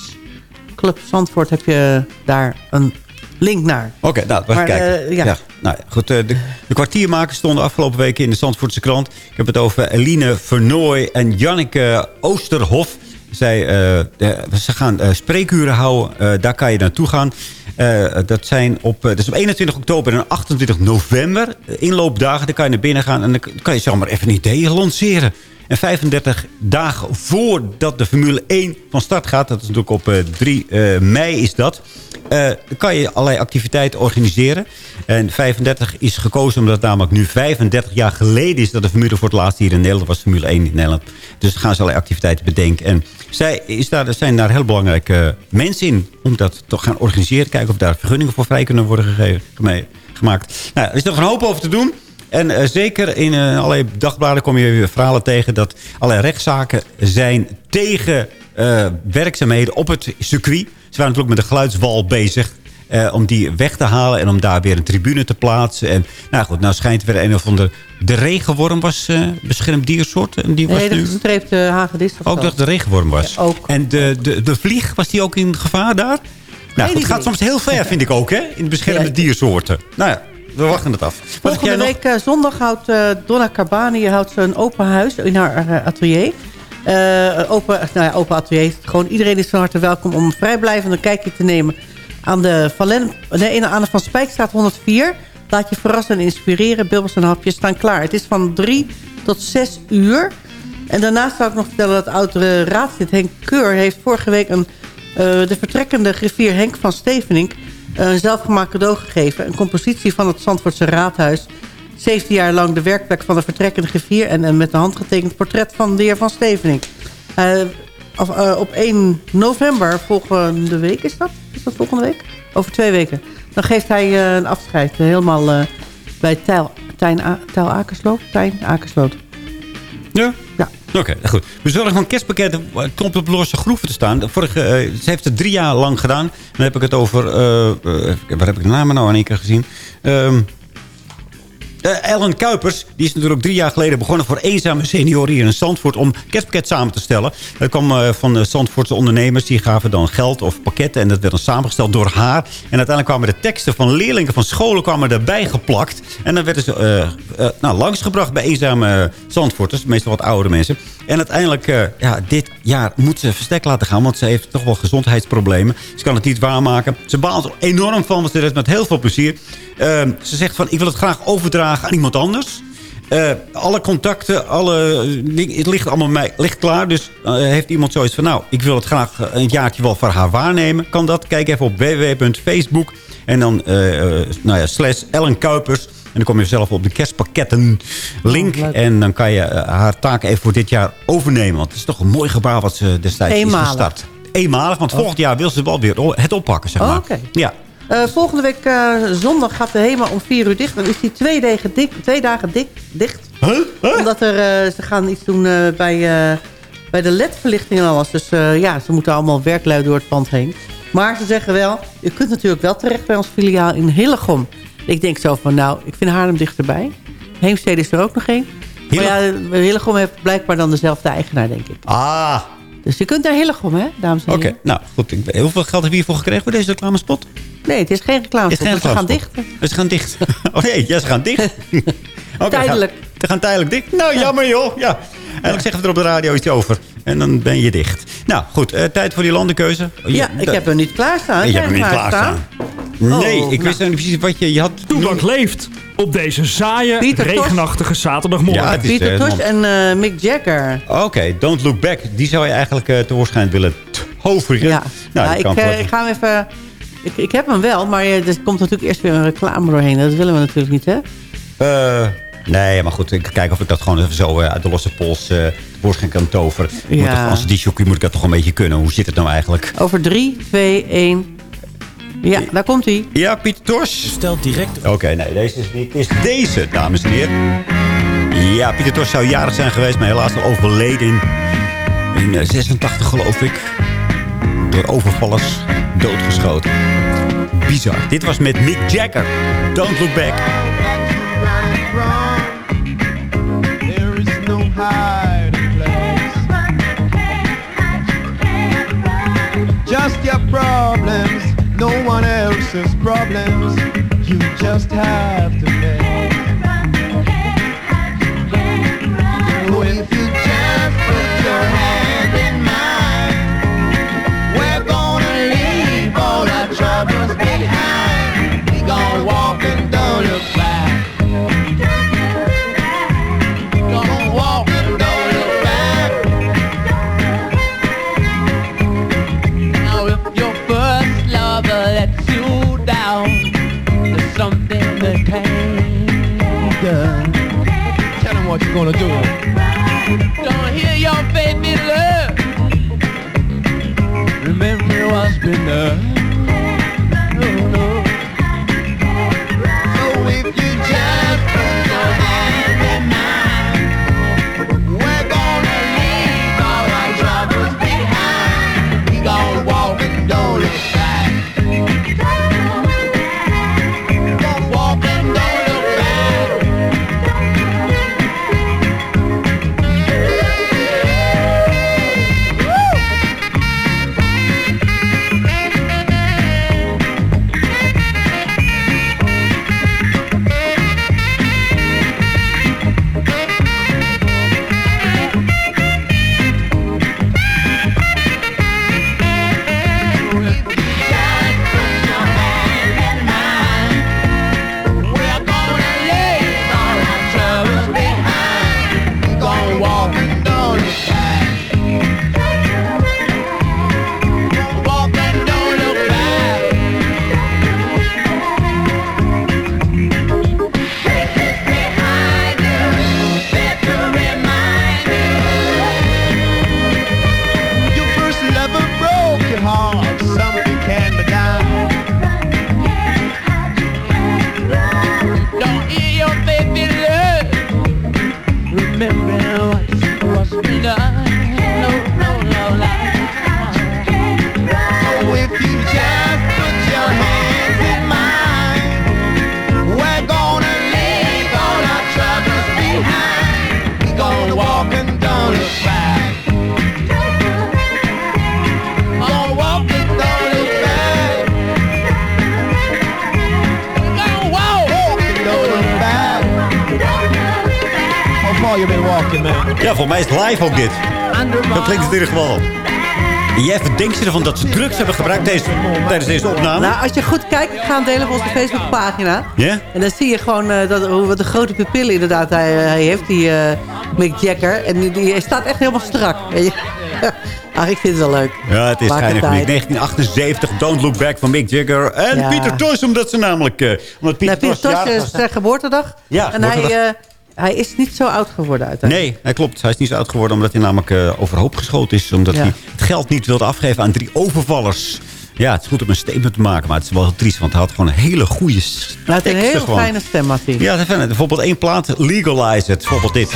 Club Zandvoort heb je daar een link naar. Oké, nou, we gaan kijken. eh, ja. Nou, goed, eh, de, de kwartiermakers stonden afgelopen weken in de Zandvoortse krant. Ik heb het over Eline Vernooy en Janneke Oosterhof. Eh, ze gaan eh, spreekuren houden. Eh, daar kan je naartoe gaan. Dat zijn op, dat is op 21 oktober en 28 november. Inloopdagen, daar kan je naar binnen gaan. En dan kan je zomaar even een idee lanceren. En 35 dagen voordat de Formule 1 van start gaat... dat is natuurlijk op eh, 3 eh, mei is dat... eh, kan je allerlei activiteiten organiseren. En 35 is gekozen omdat het namelijk nu 35 jaar geleden is... dat de Formule voor het laatst hier in Nederland was. Formule 1 in Nederland. Dus gaan ze allerlei activiteiten bedenken. En zij is daar, zijn daar heel belangrijke mensen in... om dat te gaan organiseren. Kijken of daar vergunningen voor vrij kunnen worden gegeven, gemaakt. Nou, er is nog een hoop over te doen... En eh, zeker in eh, allerlei dagbladen kom je weer verhalen tegen... dat allerlei rechtszaken zijn tegen eh, werkzaamheden op het circuit. Ze waren natuurlijk met de geluidswal bezig... om die weg te halen en om daar weer een tribune te plaatsen. En nou goed, nou schijnt weer een of andere... De regenworm was beschermd diersoort. En die was Nee, dat nu... streepte hagedis. of Ook dat de regenworm was. Ja, ook. En de, de, de vlieg, was die ook in gevaar daar? Nou, die het gaat soms heel ver, vind ik ook, hè? In de beschermde Ja. diersoorten. Nou ja, we wachten het af. Wat Volgende nog? week eh, zondag houdt eh, Donna Carbani houdt een open huis in haar eh, atelier. Open, nou ja, open atelier. Gewoon iedereen is van harte welkom om een vrijblijvend een kijkje te nemen aan de, Valen, nee, aan de Van Spijkstraat 104. Laat je verrassen en inspireren. Bibbels en hapjes staan klaar. Het is van 3 tot 6 uur. En daarnaast zou ik nog vertellen dat oudere raadslid Henk Keur... heeft vorige week een, de vertrekkende griffier Henk van Stevenink... eh, een zelfgemaakt cadeau gegeven. Een compositie van het Zandvoortse Raadhuis. 17 jaar lang de werkplek van de vertrekkende griffier... en een met de hand getekend portret van de heer van Stevenink. Eh, of, eh, op 1 november volgende week is dat? Is dat volgende week? Over twee weken. Dan geeft hij eh, een afscheid. eh, helemaal eh, bij Tijl, Tijn, A- Tijl Akersloot. Tijn Akersloot. Ja? Ja. Oké, goed. Bezorging van kerstpakketten komt op losse groeven te staan. Vorige, eh, ze heeft het drie jaar lang gedaan. Dan heb ik het over... eh, waar heb ik de namen nou in één keer gezien? Ehm eh, Ellen Kuipers, die is natuurlijk drie jaar geleden begonnen... voor eenzame senioren hier in Zandvoort om kerstpakket samen te stellen. Dat kwam eh, van de Zandvoortse ondernemers. Die gaven dan geld of pakketten en dat werd dan samengesteld door haar. En uiteindelijk kwamen de teksten van leerlingen van scholen kwamen erbij geplakt. En dan werden ze eh, eh, nou, langsgebracht bij eenzame Zandvoorters. Meestal wat oudere mensen. En uiteindelijk, eh, ja, dit jaar moet ze verstek laten gaan. Want ze heeft toch wel gezondheidsproblemen. Ze kan het niet waarmaken. Ze baalt er enorm van, want ze doet met heel veel plezier. Ehm, ze zegt van, ik wil het graag overdragen aan iemand anders. Eh, alle contacten, alle, ding- het ligt allemaal mij, ligt klaar. Dus eh, heeft iemand zoiets van... nou, ik wil het graag eh, een jaartje wel voor haar waarnemen. Kan dat? Kijk even op www.facebook. En dan eh, eh, nou ja, slash Ellen Kuipers. En dan kom je zelf op de kerstpakketten link. en dan kan je eh, haar taak even voor dit jaar overnemen. Want het is toch een mooi gebaar wat ze destijds Eenmalig. is gestart. Eenmalig, want volgend jaar wil ze wel weer het oppakken, zeg Oh, maar. Ja, Eh, volgende week eh, zondag gaat de HEMA om 4 uur dicht. Dan is die twee dagen, dik, twee dagen dik, dicht. Omdat er, ze gaan iets doen bij, bij de ledverlichting en alles. Dus ja, ze moeten allemaal werklui door het pand heen. Maar ze zeggen wel, je kunt natuurlijk wel terecht bij ons filiaal in Hillegom. Ik denk zo van, nou, ik vind Haarlem dichterbij. Heemstede is er ook nog één. Maar ja, Hillegom heeft blijkbaar dan dezelfde eigenaar, denk ik. Ah, Dus je kunt naar Hillegom, hè, dames en oké. heren. Nou, goed. Ik- Hoeveel geld heb je hiervoor gekregen voor deze reclamespot? Nee, het is geen reclame. Is geen Ze gaan reclamespot. dicht. Ze gaan dicht. Oh nee, ja, ze gaan dicht. Oké, Tijdelijk. Ze gaan, tijdelijk dicht. Nou, jammer joh. Ja. Eigenlijk zeggen we er op de radio iets over. En dan ben je dicht. Nou, goed. eh, tijd voor die landenkeuze. Ja, ik heb hem niet klaarstaan. Je Heb hebt hem niet klaarstaan. Nee, Oh, ik wist nou. niet precies wat je, je had... Toebak leeft op deze saaie, Pieter Tosh. regenachtige zaterdagmorgen. Ja, is, Pieter eh, Tosh en eh, Mick Jagger. Oké, Don't Look Back. Die zou je eigenlijk eh tevoorschijn willen toveren. Ja, Nou, Ja, die ik, eh, ga hem even... Ik, ik heb hem wel, maar er komt natuurlijk eerst weer een reclame doorheen. Dat willen we natuurlijk niet, hè? Eh, nee, maar goed. Ik kijk of ik dat gewoon even zo eh, uit de losse pols eh tevoorschijn kan toveren. Ik Moet Ja. toch, als die moet ik dat toch een beetje kunnen. Hoe zit het nou eigenlijk? Over 3, 2, 1. Ja, daar komt hij. Ja, Pieter Tosh. Stel direct. Oké, nee, deze is niet. Is deze, dames en heren. Ja, Pieter Tosh zou jarig zijn geweest, maar helaas al overleden in, in eh, 86, geloof ik. Door overvallers doodgeschoten. Bizar. Dit was met Mick Jagger. Don't look back. Place. Just your problems, no one else's problems. You just have to make. Gonna do. it. Don't hear your baby love. Remember what's been done. Dit. Zo klinkt het in ieder geval. Jij verdenkt ze ervan dat ze drugs hebben gebruikt deze, tijdens deze opname? Nou, als je goed kijkt, ik ga hem delen op onze Facebookpagina. Ja? En dan zie je gewoon eh, dat, hoe, wat een grote pupillen inderdaad hij, hij heeft, die eh, Mick Jagger. En die, die hij staat echt helemaal strak. je. Ach, ik vind het wel leuk. Ja, het is uit. 1978, Don't Look Back van Mick Jagger. En Ja. Pieter Tosh, omdat ze namelijk... eh omdat Pieter Tosh jarig is zijn geboortedag. Ja, en geboortedag. eh, hij is niet zo oud geworden uiteindelijk. Nee, hij klopt. Hij is niet zo oud geworden omdat hij namelijk eh, overhoop geschoten is. Omdat Ja. hij het geld niet wilde afgeven aan drie overvallers. Ja, het is goed om een statement te maken, maar het is wel heel triest. Want hij had gewoon een hele goede s- Hij had een gewoon. fijne stem, had hij. Ja, dat vind ik. bijvoorbeeld één plaat, Legalize It. Bijvoorbeeld dit.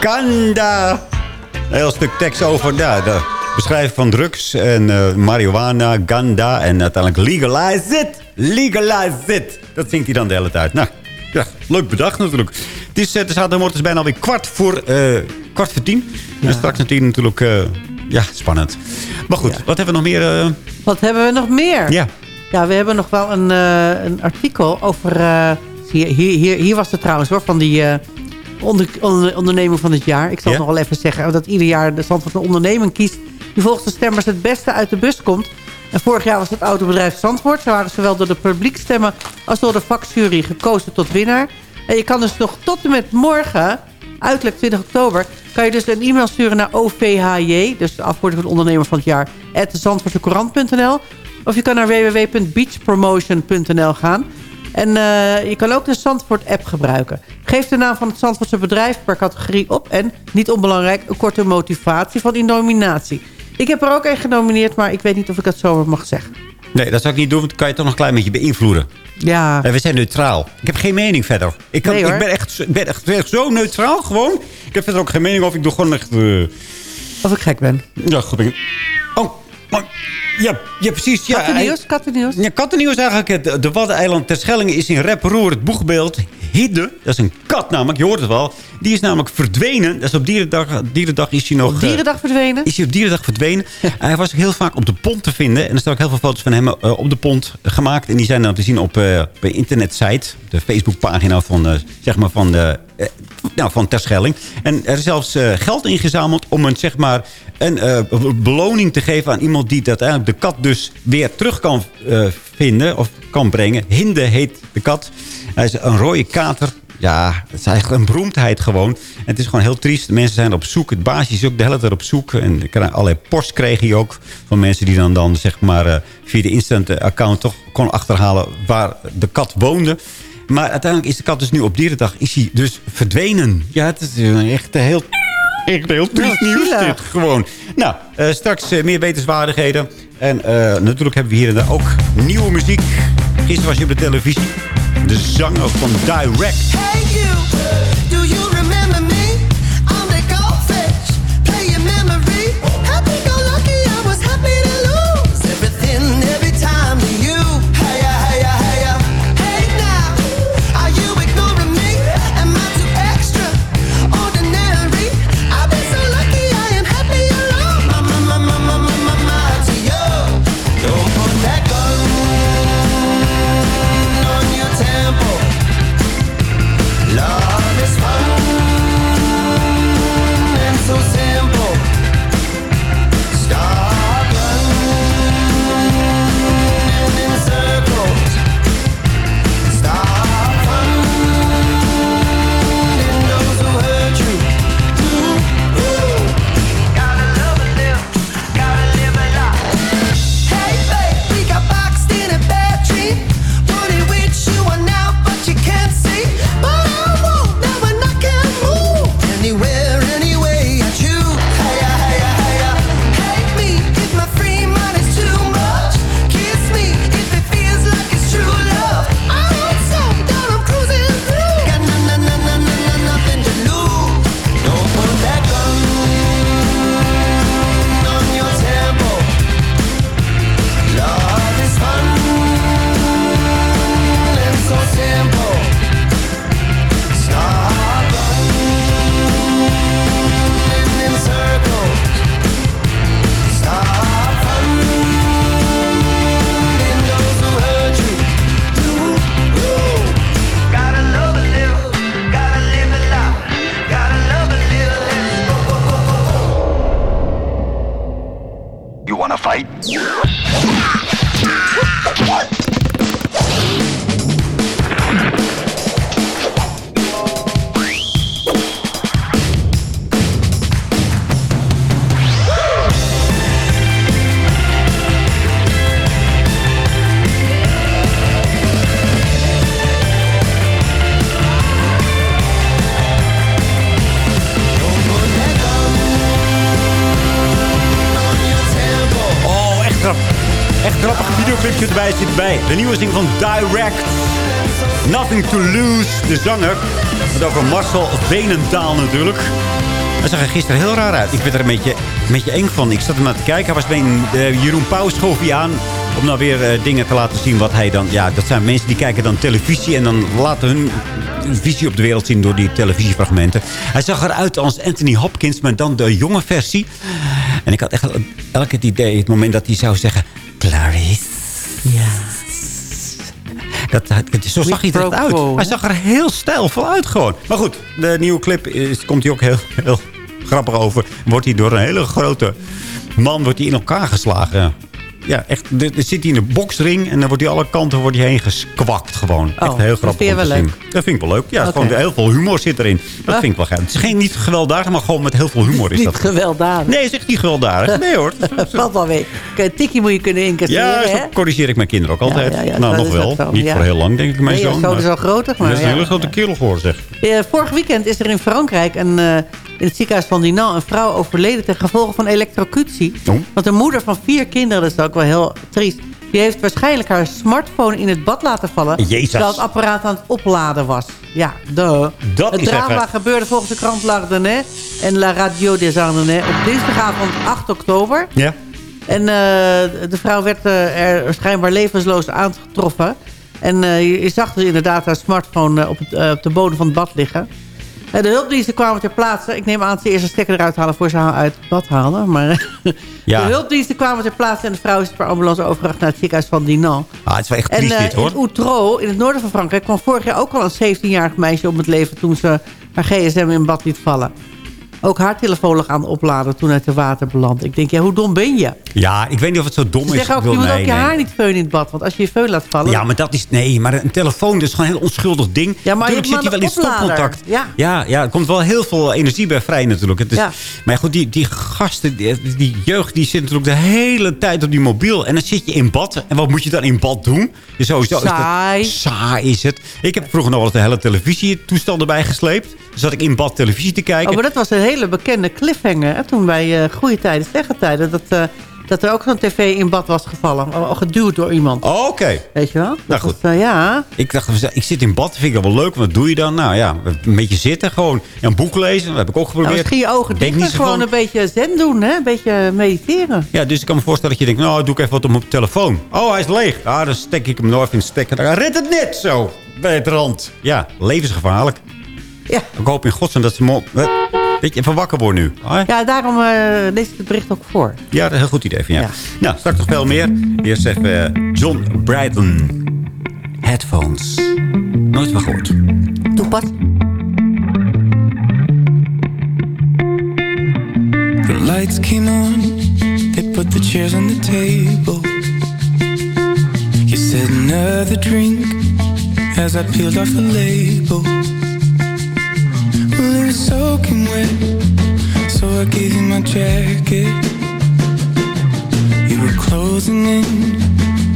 Kanda. Een heel stuk tekst over ja, de beschrijving van drugs en eh, marihuana, ganda en uiteindelijk legalize it. Legalize it. Dat zingt hij dan de hele tijd. Nou, ja, leuk bedacht natuurlijk. Het is, eh, de zaterdagmorgen is bijna alweer kwart voor, eh, kwart voor tien. En straks natuurlijk, natuurlijk eh, ja, spannend. Maar goed, wat hebben we nog meer? eh? Wat hebben we nog meer? Ja. Ja, we hebben nog wel een, eh, een artikel over... eh, hier, hier, hier was het trouwens hoor, van die eh, onder, onder- onderneming van het jaar. Ik zal Ja? het nog wel even zeggen. Dat ieder jaar de Zandvoort een onderneming kiest... die volgens de stemmers het beste uit de bus komt. En vorig jaar was het autobedrijf Zandvoort. Ze waren zowel door de publiekstemmen als door de vakjury gekozen tot winnaar. En je kan dus nog tot en met morgen, uiterlijk 20 oktober... kan je dus een e-mail sturen naar OVHJ... dus de afkorting van ondernemer van het jaar... at of je kan naar www.beachpromotion.nl gaan. En eh, je kan ook de Zandvoort-app gebruiken. Geef de naam van het Zandvoortse bedrijf per categorie op... en, niet onbelangrijk, een korte motivatie van die nominatie. Ik heb er ook een genomineerd, maar ik weet niet of ik dat zomaar mag zeggen. Nee, dat zou ik niet doen, want dan kan je toch nog een klein beetje beïnvloeden. Ja. En we zijn neutraal. Ik heb geen mening verder. Ik, kan, Nee, hoor. ik ben, echt, zo- ik ben echt, echt zo neutraal gewoon. Ik heb verder ook geen mening over. Ik doe gewoon echt... eh, Of ik gek ben. Ja, goed. ik- Oh, oh, ja, ja, precies. Ja, Kattennieuws, kattennieuws. Ja, kattennieuws eigenlijk. De, de Waddeneiland Terschellingen is in Reproer het boegbeeld Hidde. Dat is een kat namelijk, je hoort het wel. Die is namelijk verdwenen. Dat is op dierendag, dierendag is hij nog... eh, Dierendag verdwenen? is hij op dierendag verdwenen. Hij was ook heel vaak op de pont te vinden. En er staan ook heel veel foto's van hem eh, op de pont gemaakt. En die zijn dan te zien op, op een internetsite. De Facebookpagina van, zeg maar van, de, nou, van Terschelling. En er is zelfs geld ingezameld om een, zeg maar, een beloning te geven aan iemand die uiteindelijk de kat dus weer terug kan vinden. Of kan brengen. Hinde heet de kat. Hij is een rode kater. Ja, het is eigenlijk een beroemdheid gewoon. En het is gewoon heel triest. De mensen zijn op zoek. Het baasje is ook de hele tijd op zoek. En allerlei post kreeg hij ook. Van mensen die dan, dan zeg maar, eh, via de instant account toch kon achterhalen waar de kat woonde. Maar uiteindelijk is de kat dus nu op dierendag is hij dus verdwenen. Ja, het is eh, echt een heel, echt heel triest nieuws dit. Gewoon. Nou, eh, straks eh, meer wetenswaardigheden. En eh, natuurlijk hebben we hier en daar ook nieuwe muziek. Gisteren was je op de televisie. De zanger van Direct. Hey you, do you remember De nieuwe zing van Direct. Nothing to Lose, de zanger. Met een Marcel Venentaal natuurlijk. Hij zag er gisteren heel raar uit. Ik werd er een beetje, een beetje eng van. Ik zat hem aan te kijken. Hij was bij uh, Jeroen Pauw schoof hij aan. Om nou weer uh, dingen te laten zien wat hij dan... Ja, dat zijn mensen die kijken dan televisie. En dan laten hun visie op de wereld zien door die televisiefragmenten. Hij zag eruit als Anthony Hopkins, maar dan de jonge versie. En ik had echt elke het idee, het moment dat hij zou zeggen... Dat, zo zag hij eruit uit. Hij zag er heel stijlvol uit gewoon. Maar goed, de nieuwe clip is, komt hij ook heel, heel grappig over. Wordt hij door een hele grote man wordt hij in elkaar geslagen. Ja, echt. Er zit hij in een boksring en dan wordt hij alle kanten wordt hij heen geskwakt gewoon. Oh, echt heel grappig. Dat vind je wel leuk? Dat vind ik wel leuk. Ja, okay. gewoon heel veel humor zit erin. Dat ah. vind ik wel gaaf. Het is geen niet gewelddadig, maar gewoon met heel veel humor is niet dat. Niet gewelddadig? Nee, het is echt niet gewelddadig. Nee hoor. dat valt wel mee. Tikkie moet je kunnen incasseren, Ja, hè? dat corrigeer ik mijn kinderen ook altijd. Ja, ja, ja, nou, nog wel. Niet voor heel lang, denk ik, mijn nee, zoon. zoon is al groter. Maar dat is een hele grote kerel geworden, zeg. Vorig weekend is er in Frankrijk een... Uh, in het ziekenhuis van Dinan een vrouw overleden ten gevolge van elektrocutie. Oh. Want een moeder van vier kinderen, dat is ook wel heel triest... die heeft waarschijnlijk haar smartphone in het bad laten vallen... Jezus. terwijl het apparaat aan het opladen was. Ja, duh. Dat het drama even. gebeurde volgens de krant L'Ardennais en La Radio des Ardennais... op dinsdagavond 8 oktober. Ja. En uh, de vrouw werd er schijnbaar levensloos aangetroffen. En uh, je, zag dus inderdaad haar smartphone op, het, op de bodem van het bad liggen. De hulpdiensten kwamen ter plaatse. Ik neem aan dat ze eerst een stekker eruit halen voor ze haar uit het bad halen. Maar Ja. de hulpdiensten kwamen ter plaatse en de vrouw is per ambulance overgebracht naar het ziekenhuis van Dinan. Ah, het is wel echt En triest eh, dit, hoor. in Outreau, in het noorden van Frankrijk, kwam vorig jaar ook al een 17-jarig meisje om het leven toen ze haar gsm in bad liet vallen. Ook haar telefoon lag aan het opladen toen uit het water belandde. Ik denk, ja, hoe dom ben je? Ja, ik weet niet of het zo dom Ze is. zeggen ook, Ik je moet ook je haar niet feunen in het bad. Want als je je feun laat vallen... Ja, maar dat is... Nee, maar een telefoon is gewoon een heel onschuldig ding. Ja, maar je Tuurlijk hebt zit hij wel in stopcontact. Ja. Ja, ja, er komt wel heel veel energie bij vrij natuurlijk. Het is, Ja. Maar goed, die, die gasten, die, die jeugd, die zit natuurlijk de hele tijd op die mobiel. En dan zit je in bad. En wat moet je dan in bad doen? Dus sowieso is dat- Saai. saai is het. Ik heb vroeger nog wel eens de hele televisietoestand erbij gesleept. Zat ik in bad televisie te kijken. Oh, maar dat was een hele bekende cliffhanger. Hè? Toen bij eh goede tijden, slechte tijden. Dat, eh, dat er ook zo'n tv in bad was gevallen. Al, al geduwd door iemand. Oh, Oké. Weet je wel? Nou goed. was, eh, ja. Ik dacht, ik zit in bad, vind ik dat wel leuk. Wat doe je dan? Nou ja, een beetje zitten gewoon. Een boek lezen, dat heb ik ook Nou, geprobeerd. misschien je ogen dicht gewoon van- een beetje zen doen. Hè? Een beetje mediteren. Ja, dus ik kan me voorstellen dat je denkt, nou, doe ik even wat op mijn telefoon. Oh, hij is leeg. Ah, dan stek ik hem nog even in de stekker. Redt het net zo bij het rand. Ja, levensgevaarlijk. Ja. Ik hoop in godsnaam dat ze... Weet je, even wakker worden nu. Ja, daarom eh, lees ik het bericht ook voor. Ja, dat is een heel goed idee van jou. Ja. Nou, straks nog veel meer. Eerst even eh, John Brydon. Headphones. Nooit van gehoord. Toepas. The lights came on, they put the chairs on the table. You said another drink as I peeled off the label. It was soaking wet, so I gave you my jacket. You were closing in,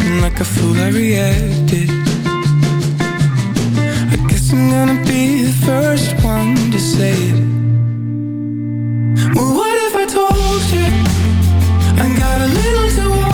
and like a fool I reacted. I guess I'm gonna be the first one to say it. Well, what if I told you I got a little too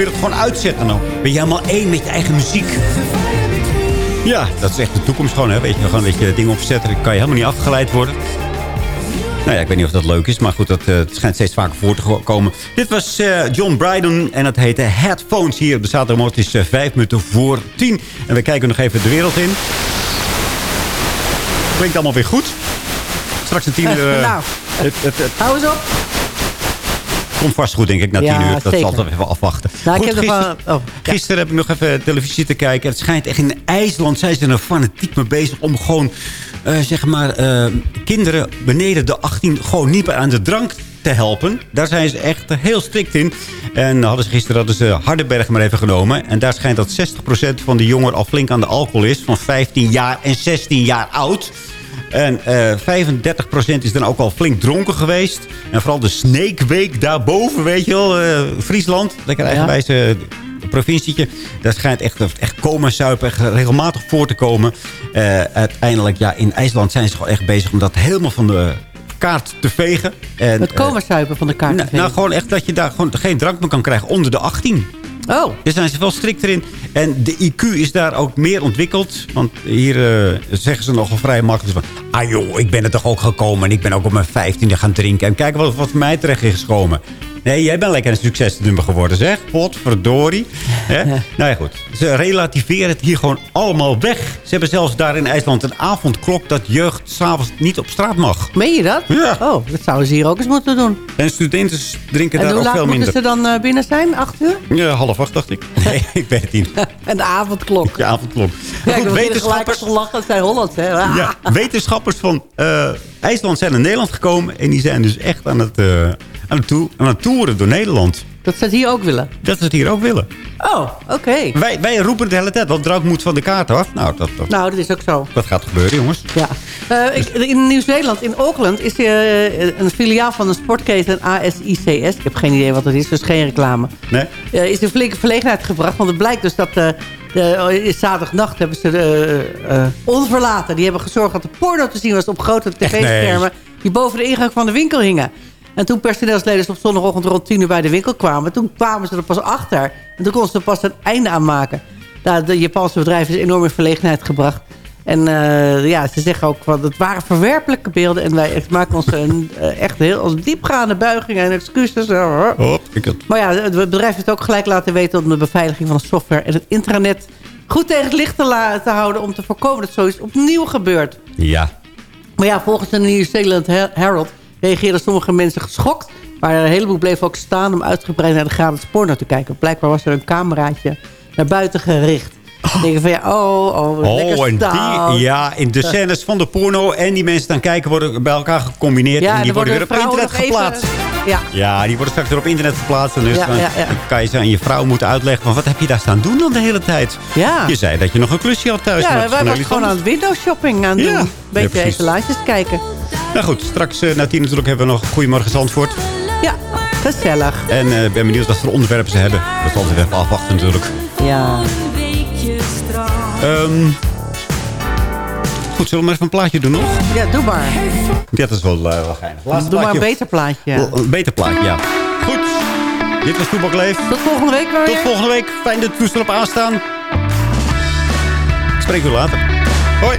buitenwereld gewoon uitzetten. Dan ben je helemaal één met je eigen muziek. Ja, dat is echt de toekomst gewoon. Hè? Weet je, gewoon dat je dingen opzetten, dan kan je helemaal niet afgeleid worden. Nou ja, ik weet niet of dat leuk is, maar goed, dat, eh, het schijnt steeds vaker voor te komen. Dit was eh, John Brydon en dat heette Headphones hier op de zaterdagmorgen. Het is eh, vijf minuten voor tien. En we kijken nog even de wereld in. Klinkt allemaal weer goed. Straks een tien uur... nou, het, het, het hou eens op. komt vast goed, denk ik, na Ja, tien uur. Dat zeker. zal toch even afwachten. Nou, ik Goed, heb gisteren, oh, ja. gisteren heb ik nog even televisie te kijken. Het schijnt echt in IJsland zijn ze er fanatiek mee bezig... om gewoon, eh, zeg maar, eh, kinderen beneden de 18... gewoon niet meer aan de drank te helpen. Daar zijn ze echt heel strikt in. En hadden ze gisteren hadden ze Hardenberg maar even genomen. En daar schijnt dat 60% van de jongeren al flink aan de alcohol is. Van 15 jaar en 16 jaar oud. En eh 35% is dan ook al flink dronken geweest. En vooral de Snake Week daarboven, weet je wel. eh, Friesland, lekker eigenwijze provincietje. Daar schijnt echt, echt coma-suipen echt regelmatig voor te komen. Eh, uiteindelijk, ja, in IJsland zijn ze gewoon echt bezig om dat helemaal van de kaart te vegen. En, Het eh, komersuipen van de kaart. nou, nou, gewoon echt dat je daar gewoon geen drank meer kan krijgen onder de 18. Oh. Daar zijn ze wel strikter in. En de IQ is daar ook meer ontwikkeld. Want hier eh, zeggen ze nogal vrij makkelijk van... Ah joh, ik ben er toch ook gekomen. En ik ben ook op mijn vijftiende gaan drinken. En kijk wat, wat mij terecht is gekomen. Nee, jij bent lekker een succesnummer geworden, zeg. Potverdorie. Hè? nou ja, goed. Ze relativeren het hier gewoon allemaal weg. Ze hebben zelfs daar in IJsland een avondklok... dat jeugd s'avonds niet op straat mag. Meen je dat? Ja. Oh, dat zouden ze hier ook eens moeten doen. En studenten drinken en daar hoe ook laat veel moeten minder. ze dan eh, binnen zijn? Acht uur? Ja, half acht, dacht ik. Nee, ik weet het niet. En de avondklok. Ja, avondklok. Ja, Goed, wetenschappers, te lachen. Het zijn Hollands, hè? Ah. ja, wetenschappers van eh, IJsland zijn naar Nederland gekomen. En die zijn dus echt aan het, eh, aan het, aan het toeren door Nederland. Dat ze het hier ook willen. Dat ze het hier ook willen. Oh, oké. Wij, wij roepen de hele tijd, want drank moet van de kaart af. Nou, dat, dat, Nou, dat is ook zo. dat gaat gebeuren, jongens. Ja. Eh, ik, in Nieuw-Zeeland, in Auckland, is er een filiaal van een sportketen ASICS. Ik heb geen idee wat het is, dus geen reclame. Nee? Eh, is in flinke verlegenheid gebracht. Want het blijkt dus dat de, zaterdagnacht hebben ze onverlaten. Die hebben gezorgd dat de porno te zien was op grote tv-schermen. Die boven de ingang van de winkel hingen. En toen personeelsleden op zondagochtend rond 10 uur bij de winkel kwamen... toen kwamen ze er pas achter. En toen konden ze er pas een einde aan maken. Nou, de Japanse bedrijf is enorm in verlegenheid gebracht. En eh, ja, ze zeggen ook, van, het waren verwerpelijke beelden. En wij maken ons een, eh, echt heel als diepgaande buigingen en excuses. Ik het. Maar ja, het bedrijf heeft ook gelijk laten weten... om de beveiliging van de software en het intranet... goed tegen het licht te, te houden... om te voorkomen dat zoiets opnieuw gebeurt. Ja. Maar ja, volgens de New Zealand Her- Herald... reageerden sommige mensen geschokt... maar een heleboel bleven ook staan... om uitgebreid naar de gratis porno te kijken. Blijkbaar was er een cameraatje naar buiten gericht. Dan denk je van ja, oh, oh, lekker Oh, en die, ja, in de scènes van de porno en die mensen dan kijken worden bij elkaar gecombineerd. Ja, en die worden weer op internet even- geplaatst. Ja, Ja, die worden straks weer op internet geplaatst. En dus Ja, dan, ja, ja. dan kan je ze aan je vrouw moeten uitleggen van wat heb je daar staan doen dan de hele tijd? Ja. Je zei dat je nog een klusje had thuis. ja wij waren gewoon aan het window shopping aan doen. Ja, Beetje precies. etalages kijken. Nou goed, straks eh, na tien natuurlijk hebben we nog Goedemorgen Zandvoort. Ja, gezellig. En eh, ik ben benieuwd wat voor onderwerpen ze hebben. Dat zal altijd even afwachten natuurlijk. Ja. Ehm, goed, zullen we maar even een plaatje doen nog? Ja, doe maar. Ja, dat is wel, eh, wel geinig. Laatste doe maar een beter plaatje. Een beter plaatje, ja. Goed. Dit was Toebakleef. Tot volgende week weer. Tot volgende week. Fijn dat het toestel op aanstaan. Ik spreek u later. Hoi.